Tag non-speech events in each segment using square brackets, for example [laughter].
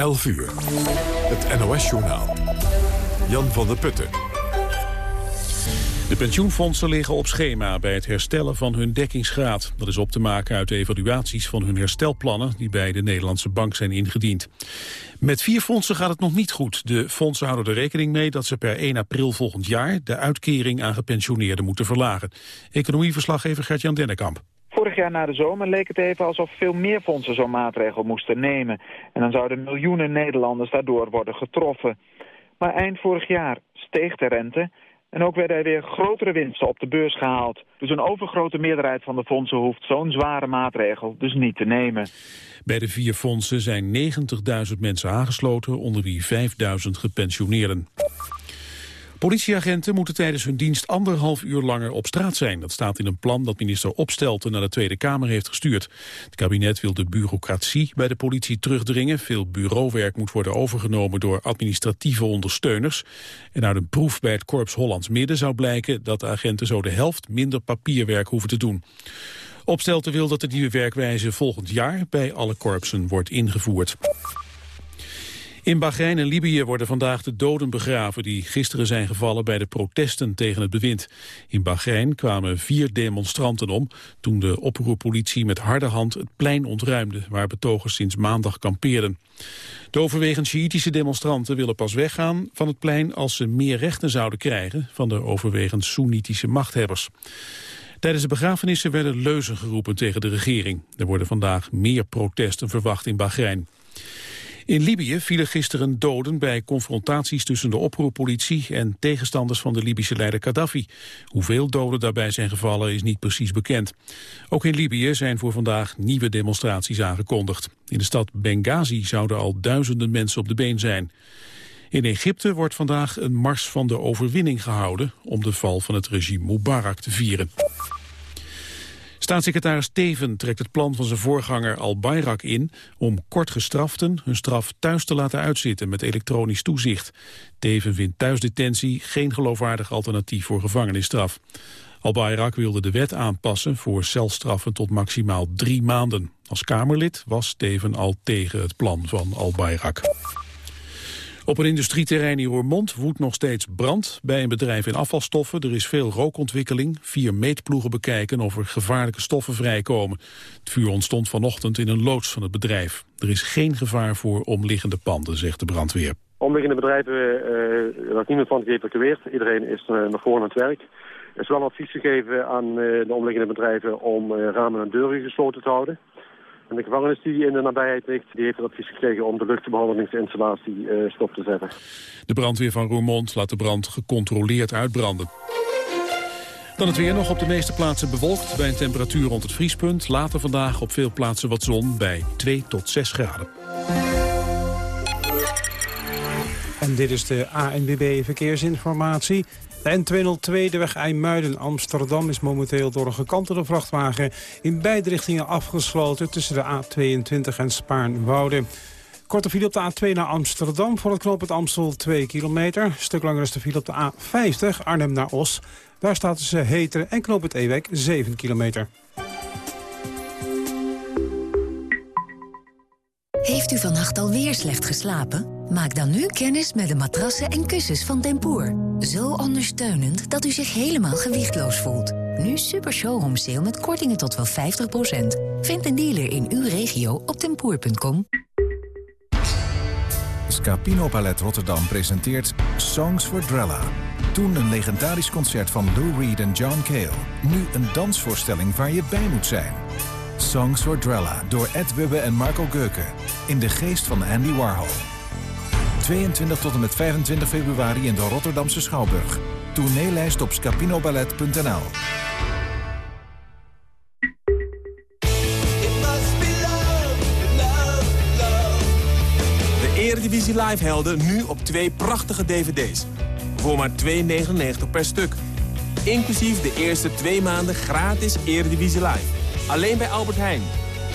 11 uur. Het NOS-journaal. Jan van der Putten. De pensioenfondsen liggen op schema bij het herstellen van hun dekkingsgraad. Dat is op te maken uit de evaluaties van hun herstelplannen... die bij de Nederlandse Bank zijn ingediend. Met vier fondsen gaat het nog niet goed. De fondsen houden er rekening mee dat ze per 1 april volgend jaar... de uitkering aan gepensioneerden moeten verlagen. Economieverslaggever Gert-Jan Dennekamp. Vorig jaar na de zomer leek het even alsof veel meer fondsen zo'n maatregel moesten nemen. En dan zouden miljoenen Nederlanders daardoor worden getroffen. Maar eind vorig jaar steeg de rente en ook werden er weer grotere winsten op de beurs gehaald. Dus een overgrote meerderheid van de fondsen hoeft zo'n zware maatregel dus niet te nemen. Bij de vier fondsen zijn 90.000 mensen aangesloten, onder wie 5.000 gepensioneerden. Politieagenten moeten tijdens hun dienst anderhalf uur langer op straat zijn. Dat staat in een plan dat minister Opstelten naar de Tweede Kamer heeft gestuurd. Het kabinet wil de bureaucratie bij de politie terugdringen. Veel bureauwerk moet worden overgenomen door administratieve ondersteuners. En uit een proef bij het Korps Hollands Midden zou blijken dat de agenten zo de helft minder papierwerk hoeven te doen. Opstelten wil dat de nieuwe werkwijze volgend jaar bij alle korpsen wordt ingevoerd. In Bahrein en Libië worden vandaag de doden begraven die gisteren zijn gevallen bij de protesten tegen het bewind. In Bahrein kwamen vier demonstranten om toen de oproerpolitie met harde hand het plein ontruimde waar betogers sinds maandag kampeerden. De overwegend Sjiitische demonstranten willen pas weggaan van het plein als ze meer rechten zouden krijgen van de overwegend Soenitische machthebbers. Tijdens de begrafenissen werden leuzen geroepen tegen de regering. Er worden vandaag meer protesten verwacht in Bahrein. In Libië vielen gisteren doden bij confrontaties tussen de oproerpolitie en tegenstanders van de Libische leider Gaddafi. Hoeveel doden daarbij zijn gevallen is niet precies bekend. Ook in Libië zijn voor vandaag nieuwe demonstraties aangekondigd. In de stad Benghazi zouden al duizenden mensen op de been zijn. In Egypte wordt vandaag een mars van de overwinning gehouden om de val van het regime Mubarak te vieren. Staatssecretaris Teven trekt het plan van zijn voorganger Al-Bayrak in om kort gestraften hun straf thuis te laten uitzitten met elektronisch toezicht. Teven vindt thuisdetentie geen geloofwaardig alternatief voor gevangenisstraf. Al-Bayrak wilde de wet aanpassen voor celstraffen tot maximaal drie maanden. Als Kamerlid was Teven al tegen het plan van Al-Bayrak. Op een industrieterrein in Roermond woedt nog steeds brand bij een bedrijf in afvalstoffen. Er is veel rookontwikkeling. Vier meetploegen bekijken of er gevaarlijke stoffen vrijkomen. Het vuur ontstond vanochtend in een loods van het bedrijf. Er is geen gevaar voor omliggende panden, zegt de brandweer. Omliggende bedrijven, uh, dat niemand van geëvacueerd. Iedereen is uh, naar voren aan het werk. Er is wel advies gegeven aan uh, de omliggende bedrijven om ramen en deuren gesloten te houden. En de gevangenis die in de nabijheid ligt, die heeft het advies gekregen om de luchtbehandelingsinstallatie uh, stop te zetten. De brandweer van Roermond laat de brand gecontroleerd uitbranden. Dan het weer nog op de meeste plaatsen bewolkt bij een temperatuur rond het vriespunt. Later vandaag op veel plaatsen wat zon bij 2 tot 6 graden. En dit is de ANWB Verkeersinformatie. De N202, de weg IJmuiden-Amsterdam, is momenteel door een gekantelde vrachtwagen in beide richtingen afgesloten tussen de A22 en Spaarnwoude. Korte file op de A2 naar Amsterdam voor het knooppunt Amstel 2 kilometer. Stuk langer is de file op de A50 Arnhem naar Os. Daar staat tussen Heteren en knooppunt Ewek 7 kilometer. Heeft u vannacht alweer slecht geslapen? Maak dan nu kennis met de matrassen en kussens van Tempoor. Zo ondersteunend dat u zich helemaal gewichtloos voelt. Nu super showroom sale met kortingen tot wel 50%. Vind een dealer in uw regio op tempoor.com. Scapino Palet Rotterdam presenteert Songs for Drella. Toen een legendarisch concert van Lou Reed en John Cale. Nu een dansvoorstelling waar je bij moet zijn. Songs for Drella door Ed Wubbe en Marco Geuken. In de geest van Andy Warhol. 22 tot en met 25 februari in de Rotterdamse Schouwburg. Tourneelijst op scapinoballet.nl De Eredivisie Live helden nu op twee prachtige dvd's. Voor maar 2,99 per stuk. Inclusief de eerste twee maanden gratis Eredivisie Live. Alleen bij Albert Heijn.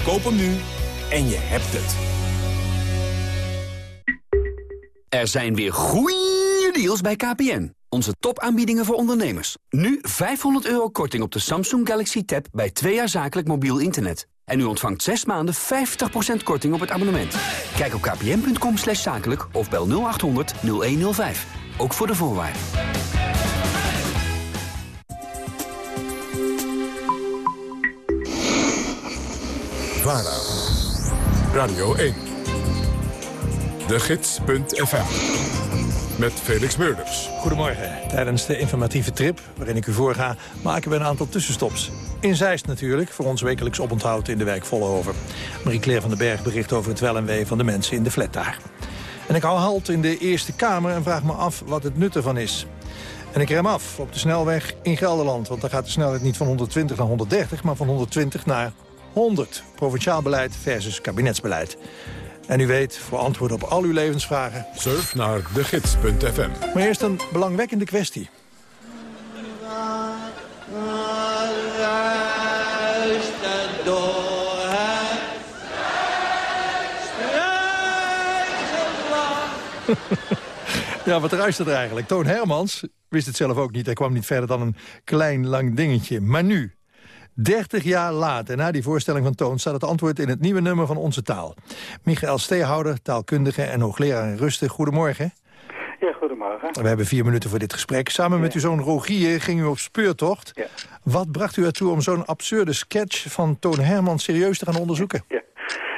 Koop hem nu en je hebt het. Er zijn weer goeie deals bij KPN. Onze topaanbiedingen voor ondernemers. Nu 500 euro korting op de Samsung Galaxy Tab bij twee jaar zakelijk mobiel internet. En u ontvangt 6 maanden 50% korting op het abonnement. Kijk op kpn.com slash zakelijk of bel 0800 0105. Ook voor de voorwaarden. Radio 1. De Gids.fm. Met Felix Meurders. Goedemorgen. Tijdens de informatieve trip, waarin ik u voorga, maken we een aantal tussenstops. In Zeist natuurlijk, voor ons wekelijks oponthoud in de wijk Vollenhoven. Marie-Claire van den Berg bericht over het wel en wee van de mensen in de flat daar. En ik hou halt in de Eerste Kamer en vraag me af wat het nut ervan is. En ik rem af op de snelweg in Gelderland. Want daar gaat de snelheid niet van 120 naar 130, maar van 120 naar 100. Provinciaal beleid versus kabinetsbeleid. En u weet, voor antwoord op al uw levensvragen... Surf naar degids.fm. Maar eerst een belangwekkende kwestie. [laughs] Ja, wat ruist er eigenlijk? Toon Hermans wist het zelf ook niet. Hij kwam niet verder dan een klein lang dingetje. Maar nu, 30 jaar later, na die voorstelling van Toon... staat het antwoord in het nieuwe nummer van Onze Taal. Michael Steehouder, taalkundige en hoogleraar in Rusten. Goedemorgen. Ja, goedemorgen. We hebben vier minuten voor dit gesprek. Samen met uw zoon Rogier ging u op speurtocht. Ja. Wat bracht u ertoe om zo'n absurde sketch van Toon Hermans serieus te gaan onderzoeken? Ja.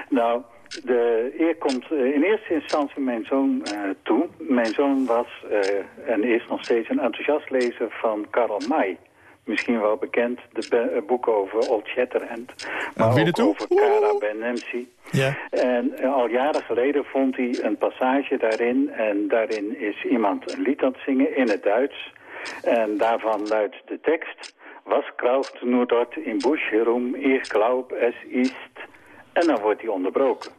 Nou, de eer komt eh, in eerste instantie mijn zoon eh, toe. Mijn zoon was eh, en is nog steeds een enthousiast lezer van Karl May. Misschien wel bekend, de eh, boek over Old Shatterhand. Maar ook over Cara Ben Nemsi. Ja. En eh, al jaren geleden vond hij een passage daarin. En daarin is iemand een lied aan het zingen in het Duits. En daarvan luidt de tekst... Was kraucht nur dort in Busch herum, ich glaub es ist... En dan wordt hij onderbroken.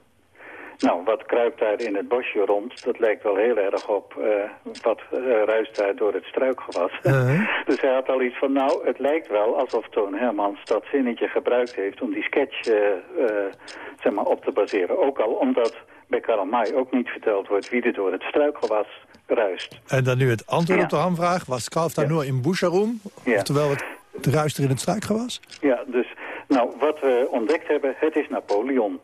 Nou, wat kruipt daar in het bosje rond? Dat lijkt wel heel erg op eh, wat eh, ruist daar door het struikgewas. [laughs] dus hij had al iets van, nou, het lijkt wel alsof Toon Hermans dat zinnetje gebruikt heeft... om die sketch eh, eh, zeg maar, op te baseren. Ook al omdat bij Karl May ook niet verteld wordt wie er door het struikgewas ruist. En dan nu het antwoord Ja. op de hamvraag. Was Kalf daar Ja. nur in Buscharum? Ja. Oftewel het, het ruister in het struikgewas? Ja, dus nou, wat we ontdekt hebben, het is Napoleon.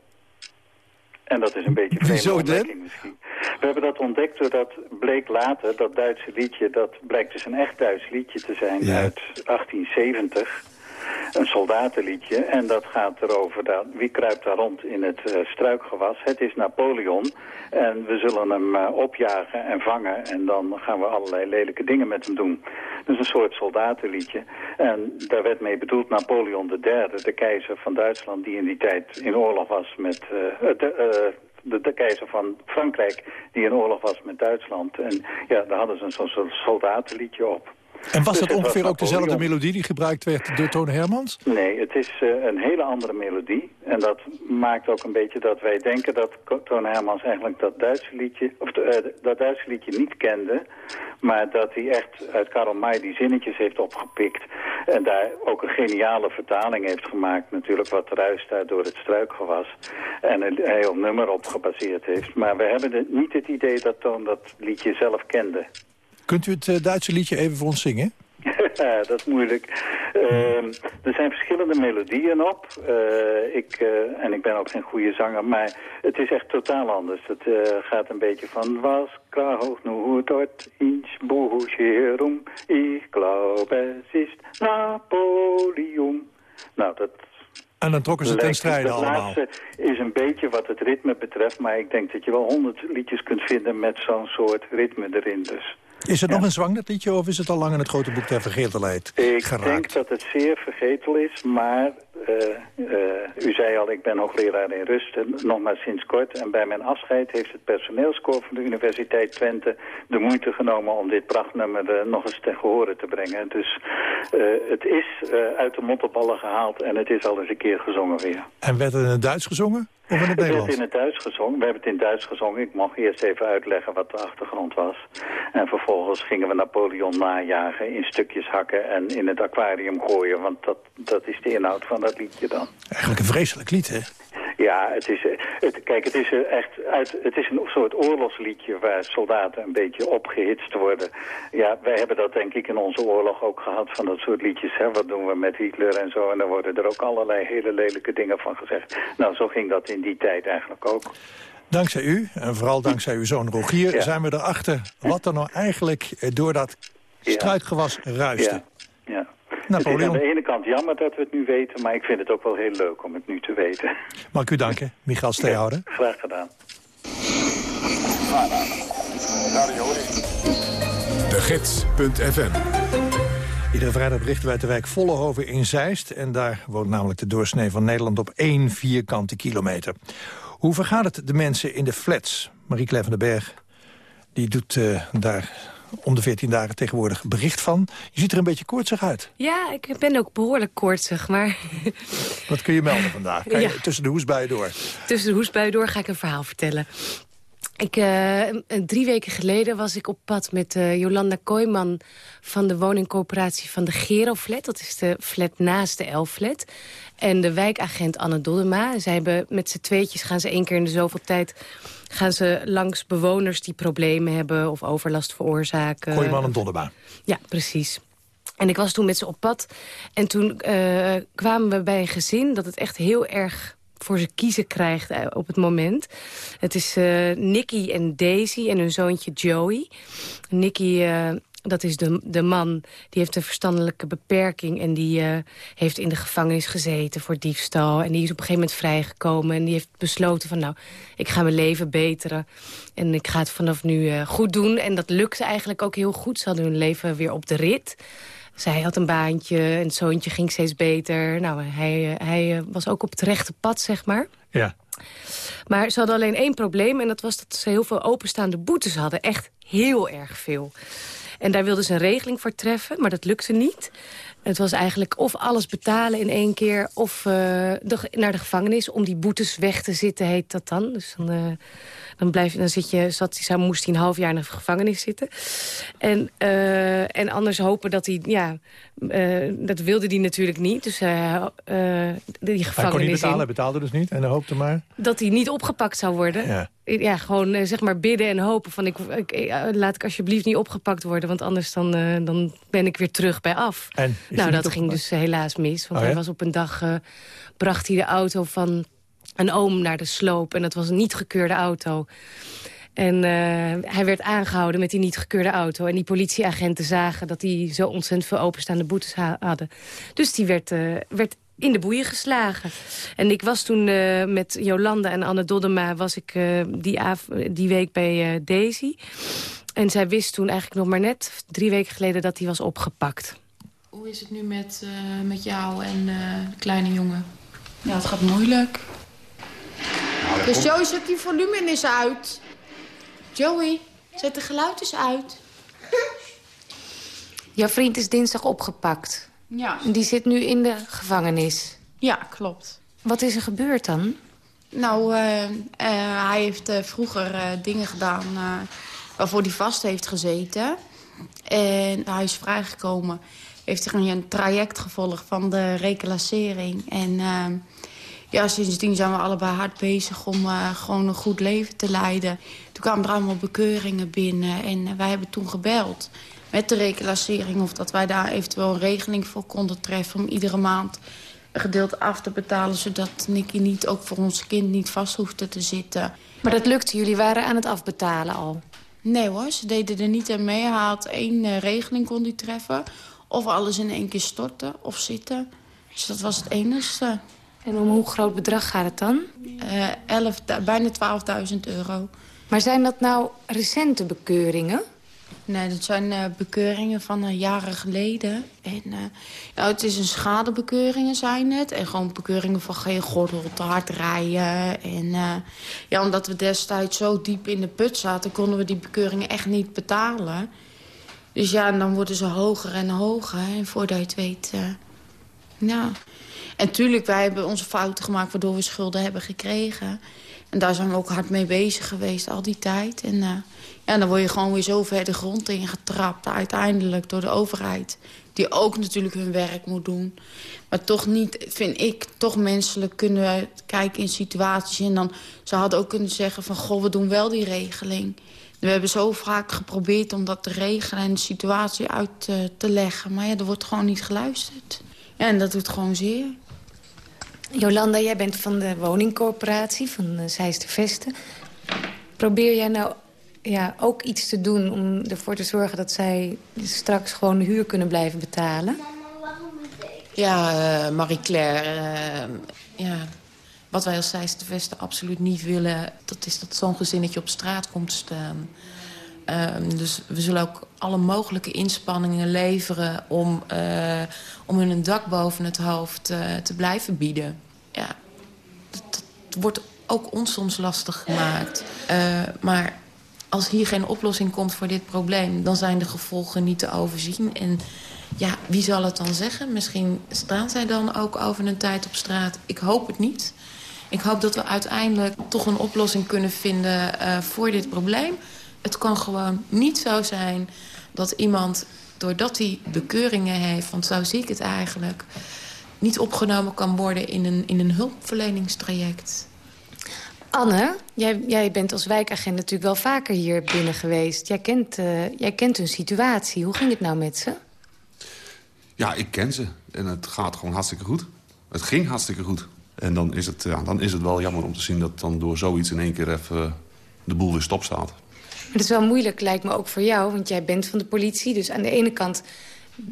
En dat is een beetje een Wieso vreemde dan? ontdekking misschien. We hebben dat ontdekt doordat bleek later, dat Duitse liedje, dat blijkt dus een echt Duits liedje te zijn Ja. uit 1870. Een soldatenliedje. En dat gaat erover, dat, wie kruipt daar rond in het eh, struikgewas? Het is Napoleon. En we zullen hem eh, opjagen en vangen. En dan gaan we allerlei lelijke dingen met hem doen. Dus een soort soldatenliedje. En daar werd mee bedoeld Napoleon III, de keizer van Duitsland... die in die tijd in oorlog was met... eh, de, eh, de, de keizer van Frankrijk die in oorlog was met Duitsland. En ja, daar hadden ze zo'n soort soldatenliedje op. En was Dus dat het ongeveer was ook dezelfde melodie die gebruikt werd door Toon Hermans? Nee, het is eh, een hele andere melodie. En dat maakt ook een beetje dat wij denken dat Toon Hermans eigenlijk dat Duitse liedje, of eh, dat Duitse liedje niet kende. Maar dat hij echt uit Karl May die zinnetjes heeft opgepikt. En daar ook een geniale vertaling heeft gemaakt natuurlijk, wat ruist daar door het struikgewas. En een heel nummer op gebaseerd heeft. Maar we hebben de- niet het idee dat Toon dat liedje zelf kende. Kunt u het eh, Duitse liedje even voor ons zingen? [laughs] Ja, dat is moeilijk. Ehm, er zijn verschillende melodieën op. Eh, ik, eh, en ik ben ook geen goede zanger, maar het is echt totaal anders. Het gaat een beetje van... Was kraucht nur dort ins Bucherum, ich glaube es ist Napoleon. Nou, dat En dan trokken ze ten lijkt- strijde allemaal. laatste is een beetje wat het ritme betreft, maar ik denk dat je wel honderd liedjes kunt vinden met zo'n soort ritme erin. Dus Is het nog een zwang, dat liedje, of is het al lang in het grote boek der vergetelheid Ik geraakt? denk dat het zeer vergetel is, maar u zei al, ik ben hoogleraar in rust, en nog maar sinds kort. En bij mijn afscheid heeft het personeelskoor van de Universiteit Twente de moeite genomen om dit prachtnummer eh, nog eens ten gehore te brengen. Dus eh, het is eh, uit de mottenballen gehaald en het is al eens een keer gezongen weer. En werd het in het Duits gezongen of in het Het werd Nederlands? in het Duits gezongen. We hebben het in Duits gezongen. Ik mag eerst even uitleggen wat de achtergrond was. En vervolgens gingen we Napoleon najagen, in stukjes hakken en in het aquarium gooien. Want dat, dat is de inhoud van dat liedje dan. Eigenlijk een vreselijk lied, hè? Ja, het is, het, kijk, het is echt uit, het is een soort oorlogsliedje waar soldaten een beetje opgehitst worden. Ja, wij hebben dat denk ik in onze oorlog ook gehad van dat soort liedjes. Hè? Wat doen we met Hitler en zo. En dan worden er ook allerlei hele lelijke dingen van gezegd. Nou, zo ging dat in die tijd eigenlijk ook. Dankzij u, en vooral dankzij uw zoon Rogier, zijn we erachter wat er nou eigenlijk door dat struikgewas ruiste. Ja. Napoleon. Het is aan de ene kant jammer dat we het nu weten, maar ik vind het ook wel heel leuk om het nu te weten. Mag ik u danken, Michael Steehouder? Ja, graag gedaan. De Gids.fm Iedere vrijdag berichten wij de wijk Vollenhoven in Zeist. En daar woont namelijk de doorsnee van Nederland op één vierkante kilometer. Hoe vergaat het de mensen in de flats? Marie-Claire van den Berg die doet uh, daar om de 14 dagen tegenwoordig bericht van. Je ziet er een beetje koortsig uit. Ja, ik ben ook behoorlijk koortsig, maar... [laughs] Wat kun je melden vandaag? Kan je tussen de hoesbuien door? Tussen de hoesbuien door ga ik een verhaal vertellen. Ik, uh, drie weken geleden was ik op pad met uh, Jolanda Kooijman... van de woningcoöperatie van de Geroflat. Dat is de flat naast de L-flat. En de wijkagent Anne Doddema. Zij hebben met z'n tweetjes gaan ze één keer in de zoveel tijd... gaan ze langs bewoners die problemen hebben of overlast veroorzaken. Kooijman en Doddema. Ja, precies. En ik was toen met ze op pad. En toen uh, kwamen we bij een gezin dat het echt heel erg voor ze kiezen krijgt eh, op het moment. Het is uh, Nicky en Daisy en hun zoontje Joey. Nicky... Uh, dat is de, de man, die heeft een verstandelijke beperking... en die uh, heeft in de gevangenis gezeten voor diefstal. En die is op een gegeven moment vrijgekomen. En die heeft besloten van, nou, ik ga mijn leven beteren. En ik ga het vanaf nu uh, goed doen. En dat lukte eigenlijk ook heel goed. Ze hadden hun leven weer op de rit. Zij had een baantje en het zoontje ging steeds beter. Nou, hij, hij eh, was ook op het rechte pad, zeg maar. Ja. Maar ze hadden alleen één probleem... en dat was dat ze heel veel openstaande boetes hadden. Echt heel erg veel. En daar wilden ze een regeling voor treffen, maar dat lukte niet. Het was eigenlijk of alles betalen in één keer... of uh, de, naar de gevangenis om die boetes weg te zitten, heet dat dan. Dus dan... Uh, dan, blijf, dan zit je, zat, zou, moest hij een half jaar in de gevangenis zitten. En, uh, en anders hopen dat hij... Ja, dat wilde hij natuurlijk niet. Dus die gevangenis Hij kon niet betalen, hij betaalde dus niet. En hij hoopte maar... Dat hij niet opgepakt zou worden. Ja, ja gewoon zeg maar bidden en hopen. Van ik, ik, laat ik alsjeblieft niet opgepakt worden. Want anders dan, dan ben ik weer terug bij af. En, nou, dat ging dus helaas mis. Want oh, hij was op een dag... bracht hij de auto van een oom naar de sloop. En dat was een niet gekeurde auto. En uh, hij werd aangehouden met die niet gekeurde auto. En die politieagenten zagen dat hij zo ontzettend veel openstaande boetes ha hadden. Dus die werd, uh, werd in de boeien geslagen. En ik was toen uh, met Jolanda en Anne Doddema... was ik die, die week bij Daisy. En zij wist toen eigenlijk nog maar net, drie weken geleden... dat hij was opgepakt. Hoe is het nu met, met jou en de kleine jongen? Ja, het gaat moeilijk. Nou, dus Joey, zet die volume eens uit. Joey, zet de geluid eens uit. Jouw vriend is dinsdag opgepakt. Ja. Die zit nu in de gevangenis. Ja, klopt. Wat is er gebeurd dan? Nou, uh, uh, hij heeft uh, vroeger dingen gedaan waarvoor hij vast heeft gezeten. En hij is vrijgekomen. Heeft hij een traject gevolgd van de reclassering. En ja, sindsdien zijn we allebei hard bezig om gewoon een goed leven te leiden. Toen kwamen er allemaal bekeuringen binnen en wij hebben toen gebeld met de reclassering... of dat wij daar eventueel een regeling voor konden treffen om iedere maand een gedeelte af te betalen... zodat Nicky niet ook voor ons kind niet vast hoefde te zitten. Maar dat lukte, jullie waren aan het afbetalen al? Nee hoor, ze deden er niet aan mee. Hij had één uh, regeling kon hij treffen. Of alles in één keer storten of zitten. Dus dat was het enige. En om hoe groot bedrag gaat het dan? Uh, 11, bijna 12.000 euro. Maar zijn dat nou recente bekeuringen? Nee, dat zijn uh, bekeuringen van uh, jaren geleden. En, uh, het is een schadebekeuringen zijn het. En gewoon bekeuringen van geen gordel te hard rijden. En ja, omdat we destijds zo diep in de put zaten... konden we die bekeuringen echt niet betalen. Dus ja, en dan worden ze hoger en hoger. En voordat je het weet... ja... En tuurlijk, wij hebben onze fouten gemaakt waardoor we schulden hebben gekregen. En daar zijn we ook hard mee bezig geweest al die tijd. En ja, dan word je gewoon weer zo ver de grond in getrapt. Uiteindelijk door de overheid die ook natuurlijk hun werk moet doen. Maar toch niet, vind ik, toch menselijk kunnen kijken in situaties. En dan, ze hadden ook kunnen zeggen van, goh, we doen wel die regeling. We hebben zo vaak geprobeerd om dat te regelen en de situatie uit te, te leggen. Maar ja, er wordt gewoon niet geluisterd. Ja, en dat doet gewoon zeer. Jolanda, jij bent van de woningcorporatie van uh, Zeist Vesten. Probeer jij nou ja, ook iets te doen om ervoor te zorgen... dat zij straks gewoon de huur kunnen blijven betalen? Ja, uh, Marie-Claire, uh, ja, wat wij als Zeist absoluut niet willen... dat is dat zo'n gezinnetje op straat komt staan. Uh, dus we zullen ook alle mogelijke inspanningen leveren... om, uh, om hun een dak boven het hoofd te blijven bieden. Ja, dat, dat, wordt ook ons soms lastig gemaakt. maar als hier geen oplossing komt voor dit probleem... dan zijn de gevolgen niet te overzien. En ja, wie zal het dan zeggen? Misschien staan zij dan ook over een tijd op straat. Ik hoop het niet. Ik hoop dat we uiteindelijk toch een oplossing kunnen vinden uh, voor dit probleem. Het kan gewoon niet zo zijn dat iemand, doordat hij bekeuringen heeft... want zo zie ik het eigenlijk... niet opgenomen kan worden in een, in een hulpverleningstraject. Anne, jij, jij bent als wijkagent natuurlijk wel vaker hier binnen geweest. Jij kent, uh, jij kent hun situatie. Hoe ging het nou met ze? Ja, ik ken ze. En het gaat gewoon hartstikke goed. Het ging hartstikke goed. En dan is het, ja, dan is het wel jammer om te zien dat dan door zoiets in één keer even de boel weer stop staat. Het is wel moeilijk, lijkt me ook voor jou, want jij bent van de politie. Dus aan de ene kant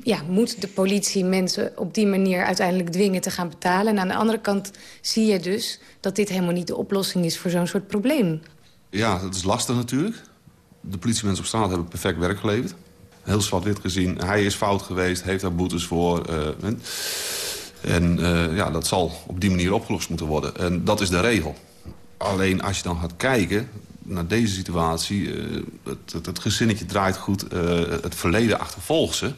ja, moet de politie mensen op die manier uiteindelijk dwingen te gaan betalen. En aan de andere kant zie je dus dat dit helemaal niet de oplossing is voor zo'n soort probleem. Ja, dat is lastig natuurlijk. De politiemensen op straat hebben perfect werk geleverd. Heel zwart-wit gezien. Hij is fout geweest, heeft daar boetes voor. Uh, en uh, ja, dat zal op die manier opgelost moeten worden. En dat is de regel. Alleen als je dan gaat kijken naar deze situatie... Uh, het, het, het, gezinnetje draait goed, het verleden achtervolgt ze...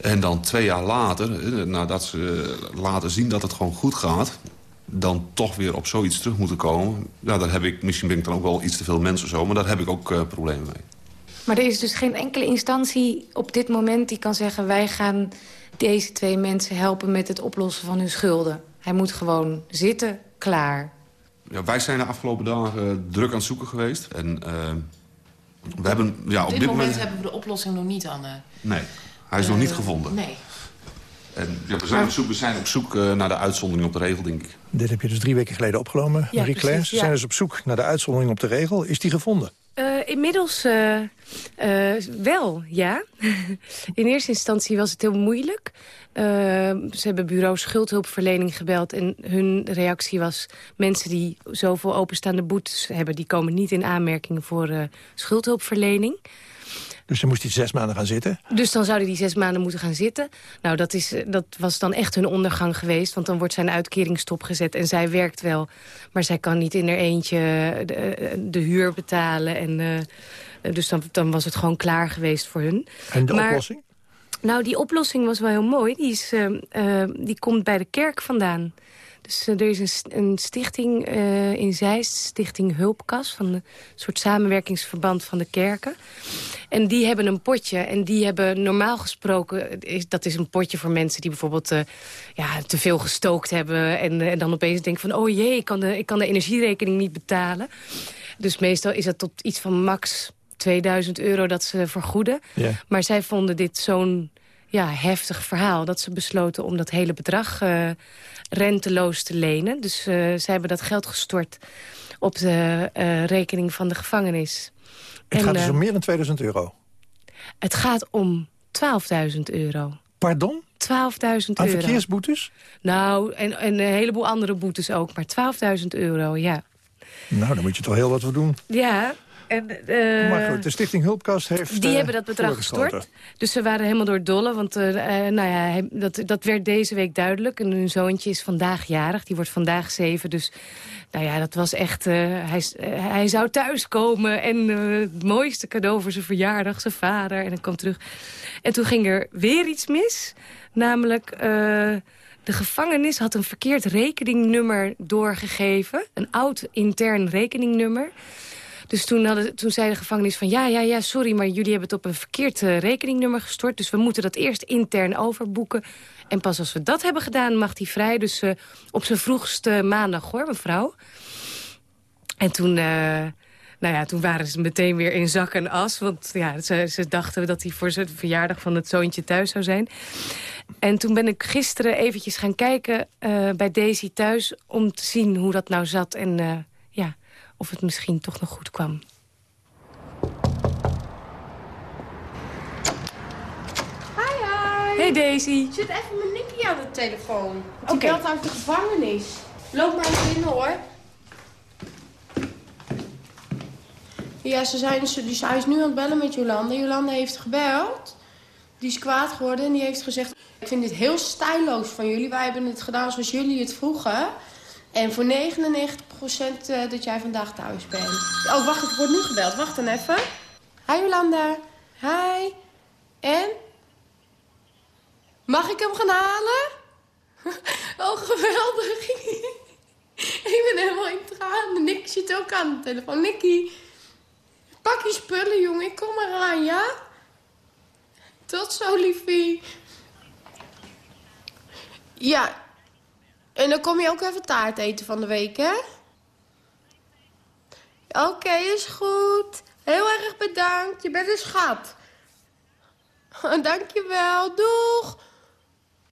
En dan twee jaar later, nadat ze laten zien dat het gewoon goed gaat... dan toch weer op zoiets terug moeten komen... Ja, daar heb ik, misschien ben ik dan ook wel iets te veel mensen zo... maar daar heb ik ook uh, problemen mee. Maar er is dus geen enkele instantie op dit moment die kan zeggen... wij gaan deze twee mensen helpen met het oplossen van hun schulden. Hij moet gewoon zitten, klaar. Ja, wij zijn de afgelopen dagen druk aan het zoeken geweest. En uh, we hebben... Ja, op, dit, dit moment, moment, hebben we de oplossing nog niet, Anne. Nee, hij is uh, nog niet gevonden. Nee. En ja, we, zijn op zoek, we zijn op zoek uh, naar de uitzondering op de regel, denk ik. Dit heb je dus drie weken geleden opgenomen, ja, Marie-Claire. Ze ja. zijn dus op zoek naar de uitzondering op de regel. Is die gevonden? Uh, inmiddels uh, uh, wel, ja. [laughs] In eerste instantie was het heel moeilijk. ze hebben bureau schuldhulpverlening gebeld... en hun reactie was... mensen die zoveel openstaande boetes hebben... die komen niet in aanmerking voor schuldhulpverlening... Dus ze moest die zes maanden gaan zitten? Dus dan zouden die zes maanden moeten gaan zitten. Nou, dat, is, dat was dan echt hun ondergang geweest. Want dan wordt zijn uitkering stopgezet. En zij werkt wel. Maar zij kan niet in haar eentje de, de huur betalen. En, uh, dus dan, dan was het gewoon klaar geweest voor hun. En de maar, oplossing? Nou, die oplossing was wel heel mooi. Die, is, uh, uh, die komt bij de kerk vandaan. Dus er is een, een stichting uh, in Zeist, Stichting Hulpkas... van een soort samenwerkingsverband van de kerken. En die hebben een potje. En die hebben normaal gesproken... Is, dat is een potje voor mensen die bijvoorbeeld uh, ja, te veel gestookt hebben... En, en dan opeens denken van... oh jee, ik kan, de, ik kan de energierekening niet betalen. Dus meestal is dat tot iets van max 2000 euro dat ze vergoeden. Yeah. Maar zij vonden dit zo'n ja, heftig verhaal... dat ze besloten om dat hele bedrag uh, renteloos te lenen. Dus uh, ze hebben dat geld gestort op de uh, rekening van de gevangenis. Het en, gaat dus om meer dan 2000 euro? Het gaat om 12.000 euro. Pardon? 12.000 euro. Verkeersboetes? Nou, en, en een heleboel andere boetes ook. Maar 12.000 euro, ja. Nou, dan moet je toch heel wat voor doen. Ja, en, uh, maar goed, de Stichting Hulpkast heeft Die uh, hebben dat bedrag gestort. Dus ze waren helemaal door het dolle. Want uh, nou ja, dat, dat werd deze week duidelijk. En hun zoontje is vandaag jarig. Die wordt vandaag zeven. Dus nou ja, dat was echt... hij, hij zou thuiskomen. En het mooiste cadeau voor zijn verjaardag. Zijn vader. En dan kwam terug. En toen ging er weer iets mis. Namelijk... De gevangenis had een verkeerd rekeningnummer doorgegeven. Een oud intern rekeningnummer. Dus toen, hadden, toen zei de gevangenis van... ja, ja, ja, sorry, maar jullie hebben het op een verkeerd uh, rekeningnummer gestort... dus we moeten dat eerst intern overboeken. En pas als we dat hebben gedaan, mag hij vrij. Dus uh, op zijn vroegste maandag, hoor, mevrouw. En toen... Uh, nou ja, toen waren ze meteen weer in zak en as. Want ja, ze, dachten dat hij voor zijn verjaardag van het zoontje thuis zou zijn. En toen ben ik gisteren eventjes gaan kijken bij Daisy thuis... om te zien hoe dat nou zat en of het misschien toch nog goed kwam. Hi, hi. Hey Daisy. Ik zit even met Nicky aan de telefoon. Oké. Okay. belt uit de gevangenis. Loop maar even in hoor. Ja, ze zijn, dus hij is nu aan het bellen met Jolanda. Jolanda heeft gebeld. Die is kwaad geworden en die heeft gezegd... ik vind dit heel stijloos van jullie. Wij hebben het gedaan zoals jullie het vroegen. En voor 99% eh, dat jij vandaag thuis bent. Oh, wacht, ik word nu gebeld. Wacht dan even. Hi Jolanda. Hi. En? Mag ik hem gaan halen? [laughs] Oh, geweldig. [laughs] ik ben helemaal in tranen. Nick zit ook aan de telefoon. Nicky... Pak je spullen, jongen. Ik kom eraan, ja? Tot zo, liefie. Ja. En dan kom je ook even taart eten van de week, hè? Oké, okay, is goed. Heel erg bedankt. Je bent een schat. [laughs] Dankjewel. Doeg.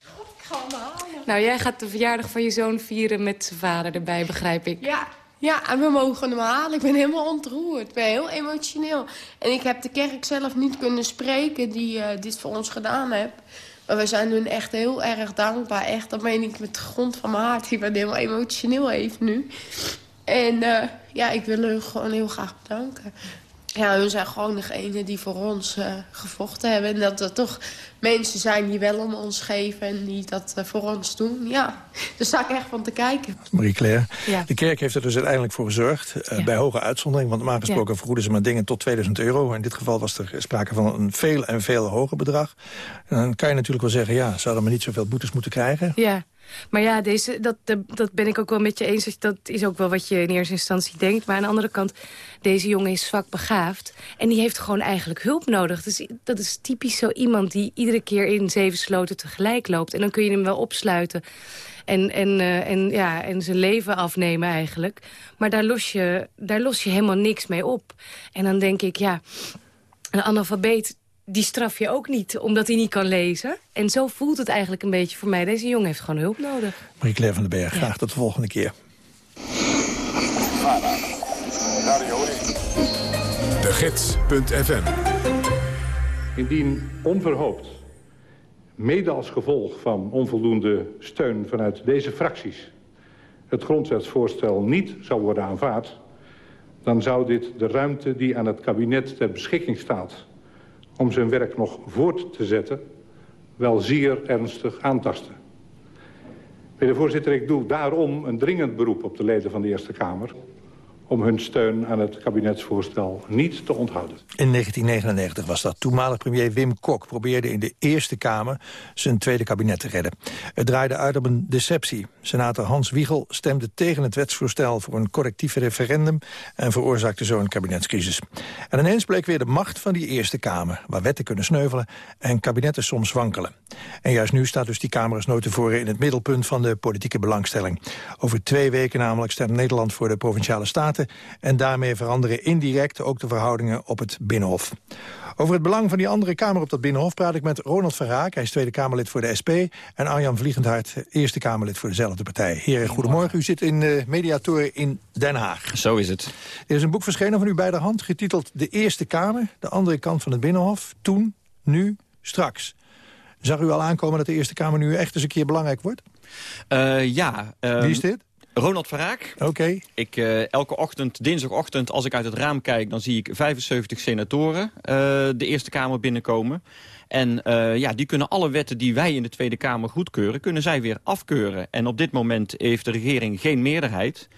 God, ik ga. Nou, jij gaat de verjaardag van je zoon vieren met zijn vader erbij, begrijp ik. Ja, ja, en we mogen hem halen. Ik ben helemaal ontroerd. Ik ben heel emotioneel. En ik heb de kerk zelf niet kunnen spreken die uh, dit voor ons gedaan heeft. Maar we zijn hun echt heel erg dankbaar. Echt, dat meen ik met de grond van mijn hart. Ik ben helemaal emotioneel even nu. En uh, ja, ik wil hun gewoon heel graag bedanken ja, hun zijn gewoon degene die voor ons uh, gevochten hebben. En dat er toch mensen zijn die wel om ons geven en die dat uh, voor ons doen. Ja, daar sta ik echt van te kijken. Marie-Claire, ja. de kerk heeft er dus uiteindelijk voor gezorgd. Uh, ja. Bij hoge uitzondering, want normaal gesproken ja. vergoeden ze maar dingen tot 2000 euro. In dit geval was er sprake van een veel en veel hoger bedrag. En dan kan je natuurlijk wel zeggen, ja, zouden we niet zoveel boetes moeten krijgen? Ja. Maar ja, deze, dat, dat ben ik ook wel met je eens. Dat is ook wel wat je in eerste instantie denkt. Maar aan de andere kant, deze jongen is zwak begaafd. En die heeft gewoon eigenlijk hulp nodig. Dus dat is typisch zo iemand die iedere keer in zeven sloten tegelijk loopt. En dan kun je hem wel opsluiten. En, en, uh, en, ja, en zijn leven afnemen eigenlijk. Maar daar los, je, daar los je helemaal niks mee op. En dan denk ik, ja, een analfabeet die straf je ook niet, omdat hij niet kan lezen. En zo voelt het eigenlijk een beetje voor mij. Deze jongen heeft gewoon hulp nodig. Marie-Claire van den Berg, graag tot de volgende keer. De Gids.fm Indien onverhoopt, mede als gevolg van onvoldoende steun vanuit deze fracties... het grondwetsvoorstel niet zou worden aanvaard... dan zou dit de ruimte die aan het kabinet ter beschikking staat om zijn werk nog voort te zetten... wel zeer ernstig aantasten. Meneer de voorzitter, ik doe daarom een dringend beroep op de leden van de Eerste Kamer om hun steun aan het kabinetsvoorstel niet te onthouden. In 1999 was dat. Toenmalig premier Wim Kok probeerde in de Eerste Kamer zijn tweede kabinet te redden. Het draaide uit op een deceptie. Senator Hans Wiegel stemde tegen het wetsvoorstel voor een correctief referendum en veroorzaakte zo een kabinetscrisis. En ineens bleek weer de macht van die Eerste Kamer, waar wetten kunnen sneuvelen en kabinetten soms wankelen. En juist nu staat dus die Kamer nooit tevoren in het middelpunt van de politieke belangstelling. Over twee weken namelijk stemt Nederland voor de Provinciale Staten en daarmee veranderen indirect ook de verhoudingen op het Binnenhof. Over het belang van die andere Kamer op dat Binnenhof praat ik met Ronald van Raak. Hij is Tweede Kamerlid voor de SP. En Arjan Vliegendhart, Eerste Kamerlid voor dezelfde partij. Heren, goedemorgen. U zit in de Mediatoren in Den Haag. Zo is het. Er is een boek verschenen van u bij de hand, getiteld De Eerste Kamer. De andere kant van het Binnenhof. Toen, nu, straks. Zag u al aankomen dat de Eerste Kamer nu echt eens een keer belangrijk wordt? Uh, ja. Um... Wie is dit? Ronald Verraak. Oké. Ik uh, elke ochtend, dinsdagochtend, als ik uit het raam kijk... dan zie ik 75 senatoren uh, de Eerste Kamer binnenkomen. En uh, ja, die kunnen alle wetten die wij in de Tweede Kamer goedkeuren... kunnen zij weer afkeuren. En op dit moment heeft de regering geen meerderheid...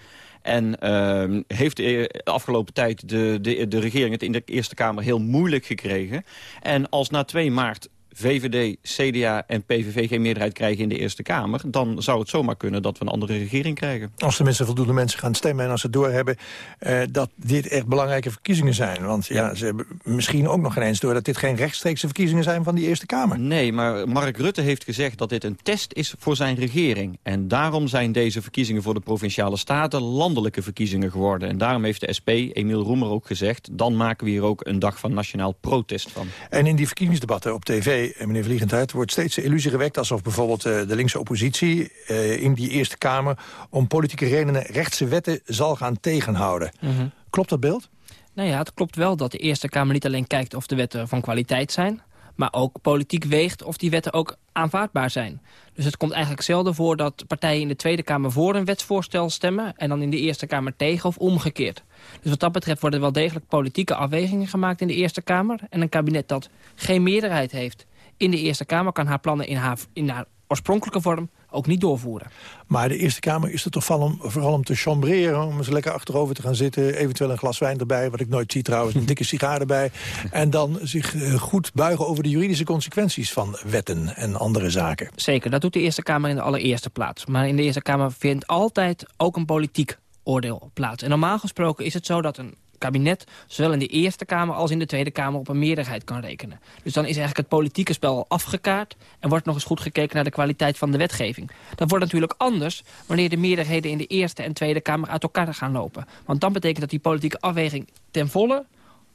En uh, heeft de afgelopen tijd de, de, de regering het in de Eerste Kamer heel moeilijk gekregen. En als na 2 maart VVD, CDA en PVV geen meerderheid krijgen in de Eerste Kamer... dan zou het zomaar kunnen dat we een andere regering krijgen. Als mensen voldoende mensen gaan stemmen en als ze doorhebben... Uh, dat dit echt belangrijke verkiezingen zijn. Want ja, ze hebben misschien ook nog eens door... dat dit geen rechtstreekse verkiezingen zijn van die Eerste Kamer. Nee, maar Mark Rutte heeft gezegd dat dit een test is voor zijn regering. En daarom zijn deze verkiezingen voor de Provinciale Staten... landelijke verkiezingen geworden. En daarom heeft de SP, Emiel Roemer, ook gezegd... dan maken we hier ook een dag van nationaal protest van. En in die verkiezingsdebatten op tv, eh, meneer Vliegendheid... wordt steeds de illusie gewekt alsof bijvoorbeeld eh, de linkse oppositie... Uh, in die Eerste Kamer om politieke redenen rechtse wetten zal gaan tegenhouden. Mhm. Klopt dat beeld? Nou ja, het klopt wel dat de Eerste Kamer niet alleen kijkt of de wetten van kwaliteit zijn maar ook politiek weegt of die wetten ook aanvaardbaar zijn. Dus het komt eigenlijk zelden voor dat partijen in de Tweede Kamer voor een wetsvoorstel stemmen... en dan in de Eerste Kamer tegen of omgekeerd. Dus wat dat betreft worden wel degelijk politieke afwegingen gemaakt in de Eerste Kamer. En een kabinet dat geen meerderheid heeft in de Eerste Kamer... kan haar plannen in haar, in haar oorspronkelijke vorm ook niet doorvoeren. Maar de Eerste Kamer is er toch vooral om, vooral om te chambreren... om eens lekker achterover te gaan zitten, eventueel een glas wijn erbij... wat ik nooit zie trouwens, een dikke sigaar erbij... [laughs] en dan zich eh, goed buigen over de juridische consequenties van wetten en andere zaken. Zeker, dat doet de Eerste Kamer in de allereerste plaats. Maar in de Eerste Kamer vindt altijd ook een politiek oordeel plaats. En normaal gesproken is het zo dat een kabinet zowel in de Eerste Kamer als in de Tweede Kamer op een meerderheid kan rekenen. Dus dan is eigenlijk het politieke spel afgekaart en wordt nog eens goed gekeken naar de kwaliteit van de wetgeving. Dat wordt natuurlijk anders wanneer de meerderheden in de Eerste en Tweede Kamer uit elkaar gaan lopen. Want dan betekent dat die politieke afweging ten volle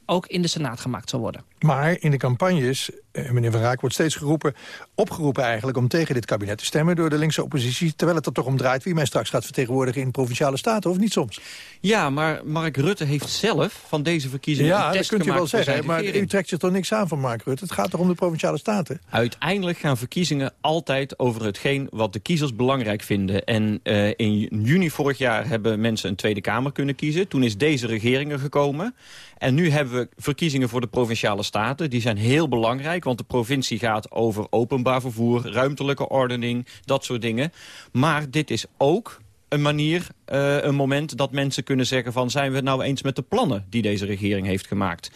ook in de Senaat gemaakt zal worden. Maar in de campagnes, eh, meneer Van Raak, wordt steeds geroepen, opgeroepen eigenlijk... om tegen dit kabinet te stemmen door de linkse oppositie... terwijl het er toch om draait wie mij straks gaat vertegenwoordigen... in provinciale staten, of niet soms? Ja, maar Mark Rutte heeft zelf van deze verkiezingen Ja, dat kunt u wel zeggen, maar u trekt zich toch niks aan van Mark Rutte? Het gaat toch om de provinciale staten? Uiteindelijk gaan verkiezingen altijd over hetgeen wat de kiezers belangrijk vinden. En uh, in juni vorig jaar hebben mensen een Tweede Kamer kunnen kiezen. Toen is deze regering er gekomen. En nu hebben we verkiezingen voor de provinciale staten. Die zijn heel belangrijk, want de provincie gaat over openbaar vervoer... ruimtelijke ordening, dat soort dingen. Maar dit is ook een manier, uh, een moment dat mensen kunnen zeggen van... zijn we het nou eens met de plannen die deze regering heeft gemaakt?